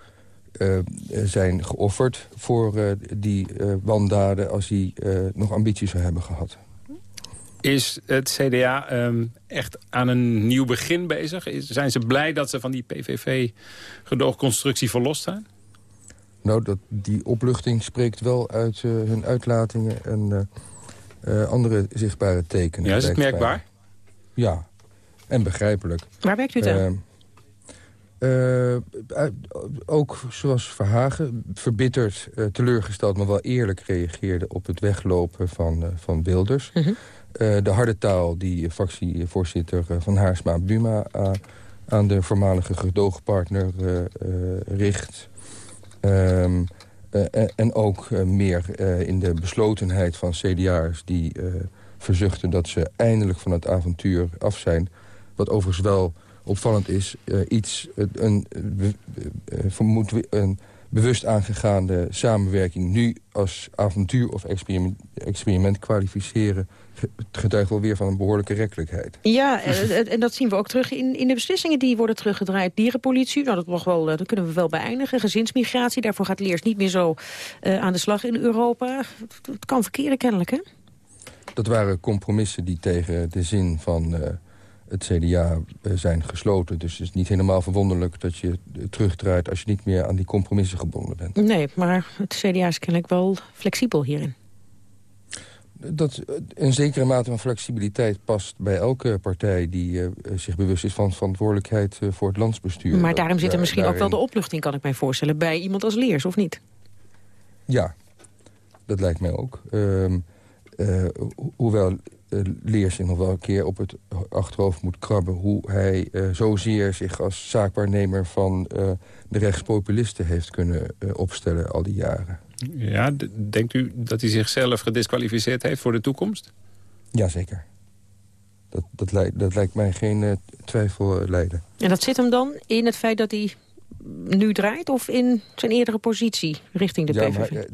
uh, zijn geofferd voor uh, die wandaden... als hij nog ambitie zou hebben gehad. Is het CDA um, echt aan een nieuw begin bezig? Is, zijn ze blij dat ze van die PVV-gedoogconstructie verlost zijn? Nou, dat, die opluchting spreekt wel uit hun uitlatingen... en andere zichtbare tekenen. Ja, is het merkbaar? Ja, en begrijpelijk. Waar werkt u aan? Uh, ook zoals Verhagen, verbitterd, uh, teleurgesteld... maar wel eerlijk reageerde op het weglopen van, uh, van Wilders. -hmm. de harde taal die fractievoorzitter van Haarsma Buma... aan de voormalige gedoogpartner richt. Um, en ook meer in de beslotenheid van CDA'ers... die verzuchten dat ze eindelijk van het avontuur af zijn. Wat overigens wel opvallend is uh, iets, een, een, vermoed, een bewust aangegaande samenwerking... nu als avontuur of experiment, experiment kwalificeren... getuigt wel weer van een behoorlijke rekkelijkheid. Ja, en dat zien we ook terug in, in de beslissingen die worden teruggedraaid. Dierenpolitie, nou, dat, mag wel, dat kunnen we wel beëindigen. Gezinsmigratie, daarvoor gaat Leers niet meer zo uh, aan de slag in Europa. Het kan verkeren kennelijk, hè? Dat waren compromissen die tegen de zin van... Uh, het CDA zijn gesloten. Dus het is niet helemaal verwonderlijk dat je terugdraait... als je niet meer aan die compromissen gebonden bent. Nee, maar het CDA is kennelijk wel flexibel hierin. Dat een zekere mate van flexibiliteit past bij elke partij... die uh, zich bewust is van verantwoordelijkheid uh, voor het landsbestuur. Maar daarom zit er misschien daarin... ook wel de opluchting, kan ik mij voorstellen... bij iemand als Leers, of niet? Ja, dat lijkt mij ook. Uh, ho hoewel uh, Leers zich nog wel een keer op het achterhoofd moet krabben... hoe hij uh, zozeer zich als zaakwaarnemer van uh, de rechtspopulisten heeft kunnen opstellen al die jaren. Ja, denkt u dat hij zichzelf gedisqualificeerd heeft voor de toekomst? Jazeker. Dat, dat, lijkt, dat lijkt mij geen twijfel leiden. En dat zit hem dan in het feit dat hij nu draait... of in zijn eerdere positie richting de ja, PVV? Maar,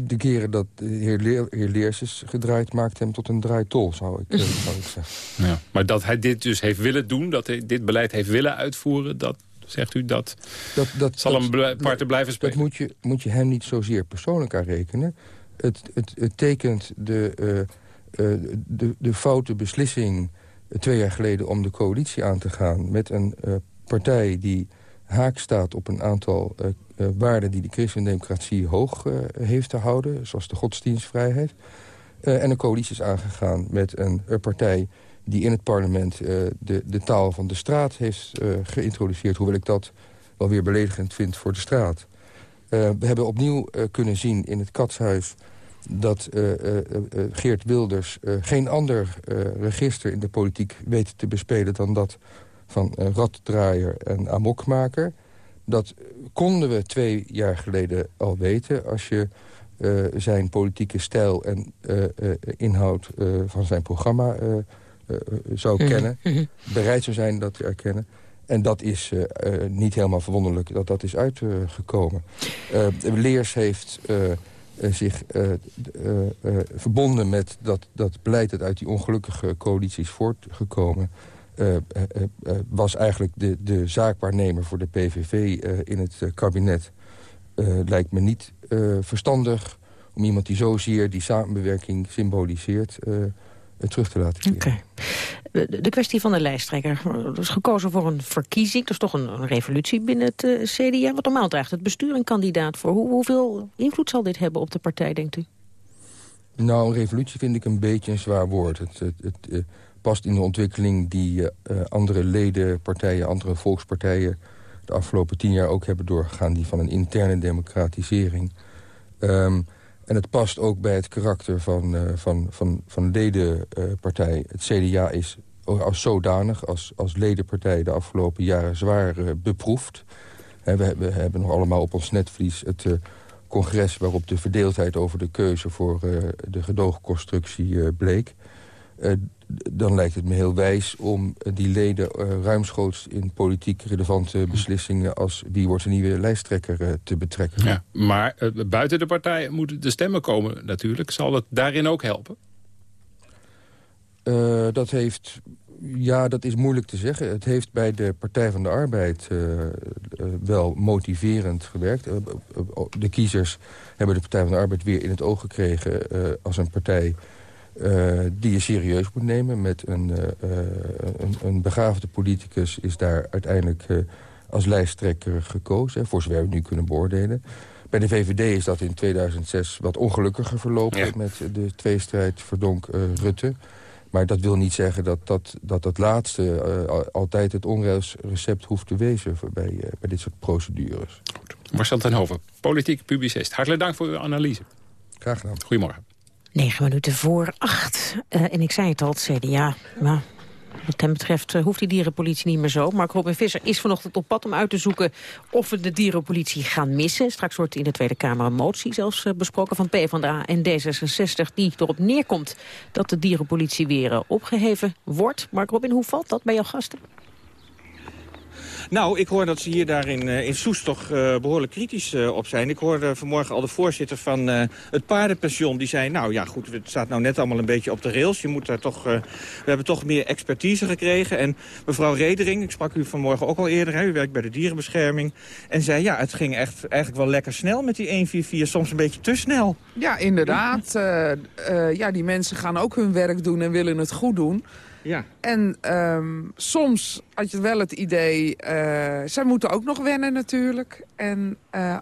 de keren dat de heer, Leer, heer Leers is gedraaid... maakt hem tot een draaitol, zou ik, zou ik zeggen. Ja. Maar dat hij dit dus heeft willen doen, dat hij dit beleid heeft willen uitvoeren... dat zegt u, dat, dat, dat zal hem parten blijven spelen? Dat moet je, moet je hem niet zozeer persoonlijk aan rekenen. Het, het, het tekent de, uh, uh, de, de foute beslissing twee jaar geleden... om de coalitie aan te gaan met een uh, partij die haak staat op een aantal uh, uh, waarden die de christendemocratie hoog uh, heeft te houden... zoals de godsdienstvrijheid. en een coalitie is aangegaan met een, een partij die in het parlement de, de taal van de straat heeft geïntroduceerd. Hoewel ik dat wel weer beledigend vind voor de straat. we hebben opnieuw kunnen zien in het katshuis dat Geert Wilders geen ander register in de politiek weet te bespelen... dan dat van raddraaier en amokmaker. Dat konden we twee jaar geleden al weten... als je uh, zijn politieke stijl en uh, uh, inhoud van zijn programma zou Mhm. kennen. Mhm. Bereid zou zijn dat te erkennen. En dat is eh, eh, niet helemaal verwonderlijk dat dat is uitgekomen. Eh, Leers heeft eh, eh, zich eh, eh, eh, verbonden met dat, dat beleid dat uit die ongelukkige coalitie is voortgekomen. Eh, eh, eh, was eigenlijk de, de zaakwaarnemer voor de PVV in het kabinet. Lijkt me niet verstandig om iemand die zozeer die samenwerking symboliseert... terug te laten keren. Oké. De, de kwestie van de lijsttrekker. Er is gekozen voor een verkiezing. Dat is toch een, een revolutie binnen het CDA. Wat normaal draagt het bestuur een kandidaat voor. Hoe, hoeveel invloed zal dit hebben op de partij, denkt u? Nou, een revolutie vind ik een beetje een zwaar woord. Het, het, het past in de ontwikkeling die eh, eh, andere ledenpartijen, andere volkspartijen... de afgelopen tien jaar ook hebben doorgegaan, die van een interne democratisering. Ehm, en het past ook bij het karakter van, eh van, van, van ledenpartij. het CDA is als zodanig, als, als ledenpartij... de afgelopen jaren zwaar beproefd. Hè, we, we hebben nog allemaal op ons netvlies het... congres waarop de verdeeldheid over de keuze voor de gedoogconstructie bleek. Eh, dan lijkt het me heel wijs om die leden eh, ruimschoots in politiek relevante beslissingen als wie wordt de nieuwe lijsttrekker eh, te betrekken. Ja, maar buiten de partij moeten de stemmen komen natuurlijk. Zal het daarin ook helpen? Dat heeft, ja, dat is moeilijk te zeggen. Het heeft bij de Partij van de Arbeid wel motiverend gewerkt. De kiezers hebben de Partij van de Arbeid weer in het oog gekregen... als een partij eh, die je serieus moet nemen. Met een, eh, een, een begaafde politicus is daar uiteindelijk als lijsttrekker gekozen. Hè, voor zover we nu kunnen beoordelen. Bij de VVD is dat in 2006 wat ongelukkiger verlopen... met de tweestrijd Verdonk-Rutte. Maar dat wil niet zeggen dat dat, dat, dat laatste al- altijd het onreisrecept hoeft te wezen... voor bij, bij dit soort procedures. Marcel ten Hoven, politiek publicist. Hartelijk dank voor uw analyse. Graag gedaan. Goedemorgen. Negen minuten voor acht. Eh, en ik zei het al, het CDA. Maar wat hem betreft eh, hoeft die dierenpolitie niet meer zo. Mark Robin Visser is vanochtend op pad om uit te zoeken... of we de dierenpolitie gaan missen. Straks wordt in de Tweede Kamer een motie zelfs eh, besproken... van PvdA en D66 die erop neerkomt... dat de dierenpolitie weer eh, opgeheven wordt. Mark Robin, hoe valt dat bij jouw gasten? Nou, ik hoor dat ze hier daar in, eh, in Soest toch eh, behoorlijk kritisch eh, op zijn. Ik hoorde vanmorgen al de voorzitter van het paardenpension. Die zei, nou ja goed, het staat nou net allemaal een beetje op de rails. Je moet daar toch, we hebben toch meer expertise gekregen. En mevrouw Redering, ik sprak u vanmorgen ook al eerder. Hè, u werkt bij de dierenbescherming. En zei, ja, het ging echt eigenlijk wel lekker snel met die 144. Soms een beetje te snel. Ja, inderdaad. Ja, die mensen gaan ook hun werk doen en willen het goed doen. Ja. En ehm, soms had je wel het idee... eh, zij moeten ook nog wennen natuurlijk. En eh,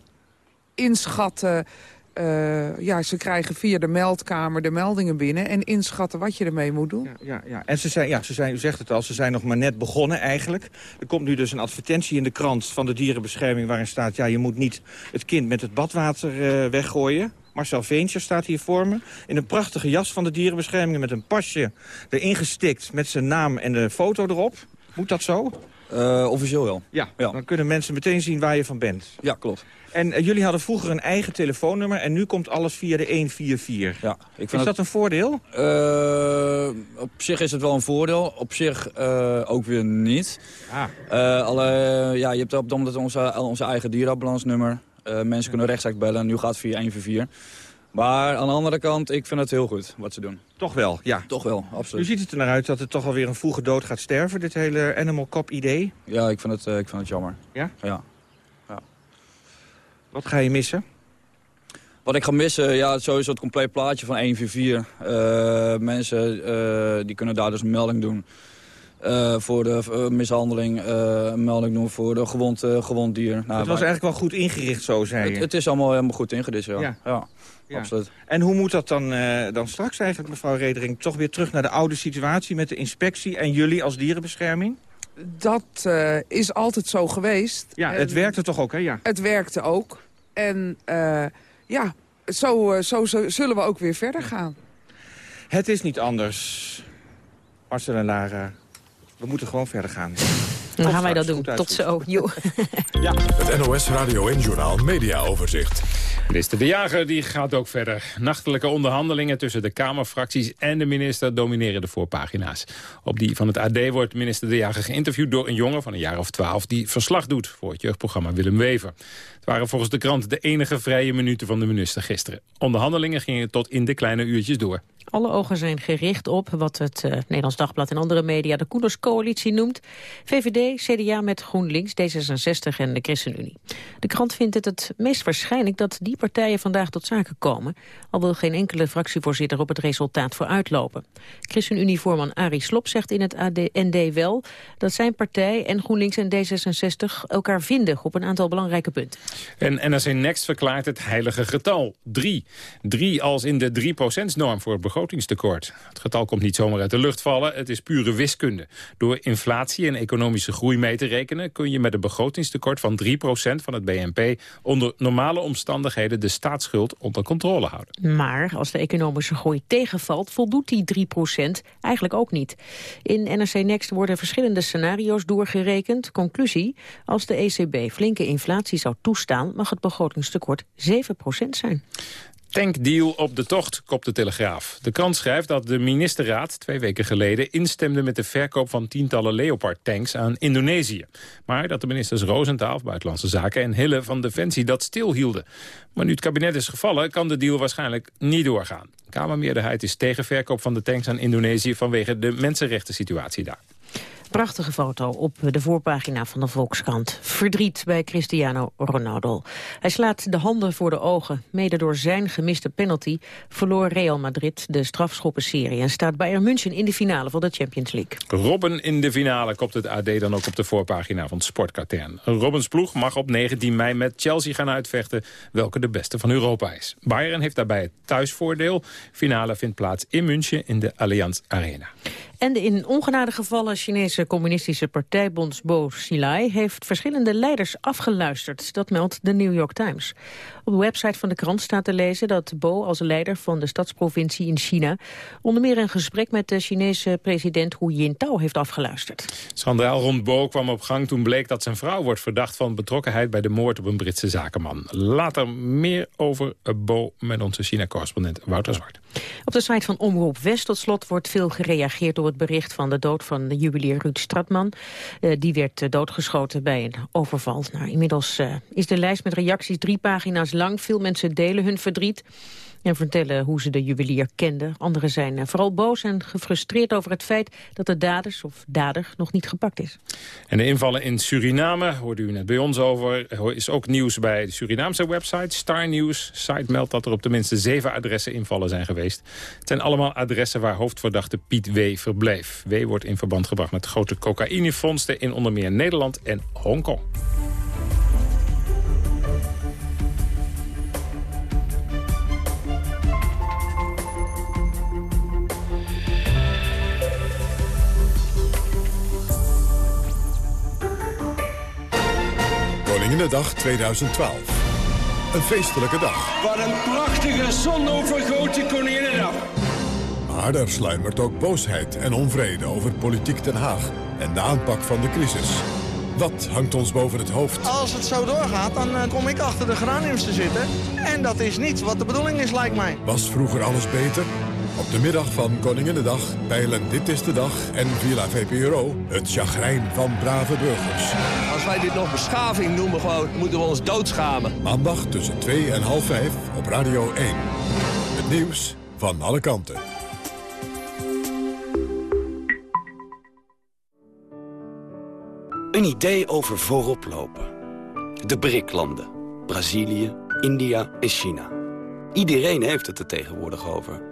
inschatten... eh, ja, ze krijgen via de meldkamer de meldingen binnen... en inschatten wat je ermee moet doen. Ja, ja. En ze zijn, ja, ze zijn, u zegt het al, ze zijn nog maar net begonnen eigenlijk. Er komt nu dus een advertentie in de krant van de dierenbescherming... waarin staat, ja, je moet niet het kind met het badwater weggooien. Marcel Veentje staat hier voor me. In een prachtige jas van de dierenbescherming met een pasje erin gestikt... met zijn naam en de foto erop. Moet dat zo? officieel wel. Ja, dan kunnen mensen meteen zien waar je van bent. Ja, klopt. En eh, jullie hadden vroeger een eigen telefoonnummer... en nu komt alles via de 144. Ja, ik Is vind dat een voordeel? Eh, op zich is het wel een voordeel. Op zich eh, ook weer niet. Ah. Eh, alle, ja, je hebt op dat moment onze, onze eigen dierenambulancnummer. Eh mensen kunnen rechtstreeks bellen. Nu gaat het via 144. Maar aan de andere kant, ik vind het heel goed wat ze doen. Toch wel, ja. Toch wel, Nu absoluut. ziet het er naar uit dat het toch alweer een vroege dood gaat sterven, dit hele Animal Cop idee. Ja, ik vind het, eh, ik vind het jammer. Ja? Ja. Wat ga je missen? Wat ik ga missen, ja, sowieso het compleet plaatje van 144. Eh mensen die kunnen daar dus een melding doen. Eh, voor de eh, mishandeling, eh, een melding doen voor de gewond, eh, gewond dier. Nou, het was maar- eigenlijk wel goed ingericht, zo zei je. het, het is allemaal helemaal goed ingedist, ja. Ja. ja. Ja. absoluut. En hoe moet dat dan, eh, dan straks eigenlijk, mevrouw Redering? Toch weer terug naar de oude situatie met de inspectie en jullie als dierenbescherming? Dat eh, is altijd zo geweest. Ja, En het werkte toch ook, hè? Ja. Het werkte ook. En eh, ja, zo, zo, zo zullen we ook weer verder gaan. Het is niet anders. Marcel en Lara, we moeten gewoon verder gaan. Dan gaan wij dat doen. Tot zo. Jo. Het NOS Radio en Journaal Media Overzicht. Minister De Jager die gaat ook verder. Nachtelijke onderhandelingen tussen de Kamerfracties en de minister domineren de voorpagina's. Op die van het AD wordt minister De Jager geïnterviewd door een jongen van een jaar of twaalf... die verslag doet voor het jeugdprogramma Willem Wever. Het waren volgens de krant de enige vrije minuten van de minister gisteren. Onderhandelingen gingen tot in de kleine uurtjes door. Alle ogen zijn gericht op wat het uh, Nederlands Dagblad en andere media de Koenderscoalitie noemt. VVD, CDA met GroenLinks, D66 en de ChristenUnie. De krant vindt het het meest waarschijnlijk dat die partijen vandaag tot zaken komen. Al wil geen enkele fractievoorzitter op het resultaat vooruitlopen. ChristenUnie-voorman Arie Slob zegt in het AD ND wel dat zijn partij en GroenLinks en D66 elkaar vinden op een aantal belangrijke punten. En NRC Next verklaart het heilige getal, 3. 3 als in de 3%-norm voor het begrotingstekort. Het getal komt niet zomaar uit de lucht vallen, het is pure wiskunde. Door inflatie en economische groei mee te rekenen... kun je met een begrotingstekort van 3% van het BNP... onder normale omstandigheden de staatsschuld onder controle houden. Maar als de economische groei tegenvalt, voldoet die 3% eigenlijk ook niet. In NRC Next worden verschillende scenario's doorgerekend. Conclusie, als de ECB flinke inflatie zou toestaan... mag het begrotingstekort 7% zijn. Tankdeal op de tocht, kopt de Telegraaf. De krant schrijft dat de ministerraad twee weken geleden instemde met de verkoop van tientallen Leopard-tanks aan Indonesië. Maar dat de ministers Roosentaal Buitenlandse Zaken en Hille van Defensie dat stilhielden. Maar nu het kabinet is gevallen, kan de deal waarschijnlijk niet doorgaan. De Kamermeerderheid is tegen verkoop van de tanks aan Indonesië vanwege de mensenrechten situatie daar. Prachtige foto op de voorpagina van de Volkskrant. Verdriet bij Cristiano Ronaldo. Hij slaat de handen voor de ogen. Mede door zijn gemiste penalty verloor Real Madrid de strafschoppenserie... en staat Bayern München in de finale van de Champions League. Robben in de finale kopt het AD dan ook op de voorpagina van Sportkatern. Robbens ploeg mag op 19 mei met Chelsea gaan uitvechten... welke de beste van Europa is. Bayern heeft daarbij het thuisvoordeel. Finale vindt plaats in München in de Allianz Arena. En de in ongenade gevallen Chinese communistische partijbonds Bo Xilai heeft verschillende leiders afgeluisterd. Dat meldt de New York Times. Op de website van de krant staat te lezen dat Bo als leider van de stadsprovincie in China onder meer een gesprek met de Chinese president Hu Jintao heeft afgeluisterd. Schandaal rond Bo kwam op gang toen bleek dat zijn vrouw wordt verdacht van betrokkenheid bij de moord op een Britse zakenman. Later meer over Bo met onze China-correspondent Wouter Zwart. Op de site van Omroep West tot slot wordt veel gereageerd door het bericht van de dood van de juwelier Ruud Stratman. Uh, die werd uh, doodgeschoten bij een overval. Nou, inmiddels uh, is de lijst met reacties drie pagina's lang. Veel mensen delen hun verdriet en vertellen hoe ze de juwelier kenden. Anderen zijn vooral boos en gefrustreerd over het feit dat de daders of dader nog niet gepakt is. En de invallen in Suriname, hoorde u net bij ons over, is ook nieuws bij de Surinaamse website. Star News site meldt dat er op tenminste zeven adressen invallen zijn geweest. Het zijn allemaal adressen waar hoofdverdachte Piet W. verbleef. W. wordt in verband gebracht met grote cocaïnefondsten in onder meer Nederland en Hongkong. Koninginnedag 2012. Een feestelijke dag. Wat een prachtige zonovergoten Koninginnedag. Maar er sluimert ook boosheid en onvrede over politiek Den Haag en de aanpak van de crisis. Wat hangt ons boven het hoofd? Als het zo doorgaat, dan uh, kom ik achter de geraniums te zitten. En dat is niet wat de bedoeling is, lijkt mij. Was vroeger alles beter? Op de middag van Koninginnedag peilen Dit is de Dag en Villa VPRO het chagrijn van brave burgers. Als wij dit nog beschaving noemen, gewoon, moeten we ons doodschamen. Maandag tussen 2 en half 5 op Radio 1. Het nieuws van alle kanten. Een idee over voorop lopen. De BRIC-landen. Brazilië, India en China. Iedereen heeft het er tegenwoordig over.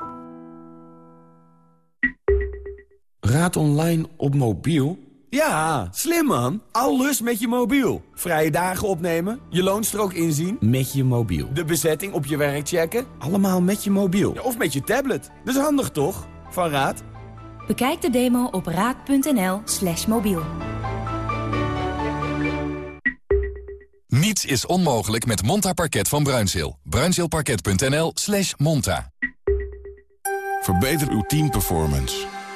Raad online op mobiel Ja, slim man. Alles met je mobiel. Vrije dagen opnemen, je loonstrook inzien. Met je mobiel. De bezetting op je werk checken. Allemaal met je mobiel. of met je tablet. Dat is handig toch? Van Raad. Bekijk de demo op raad.nl slash mobiel. Niets is onmogelijk met Monta Parket van Bruinzeel. Bruinzeelparket.nl slash monta. Verbeter uw teamperformance.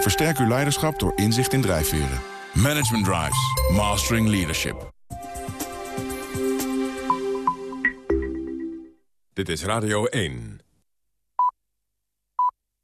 Versterk uw leiderschap door inzicht in drijfveren. Management Drives. Mastering Leadership. Dit is Radio 1.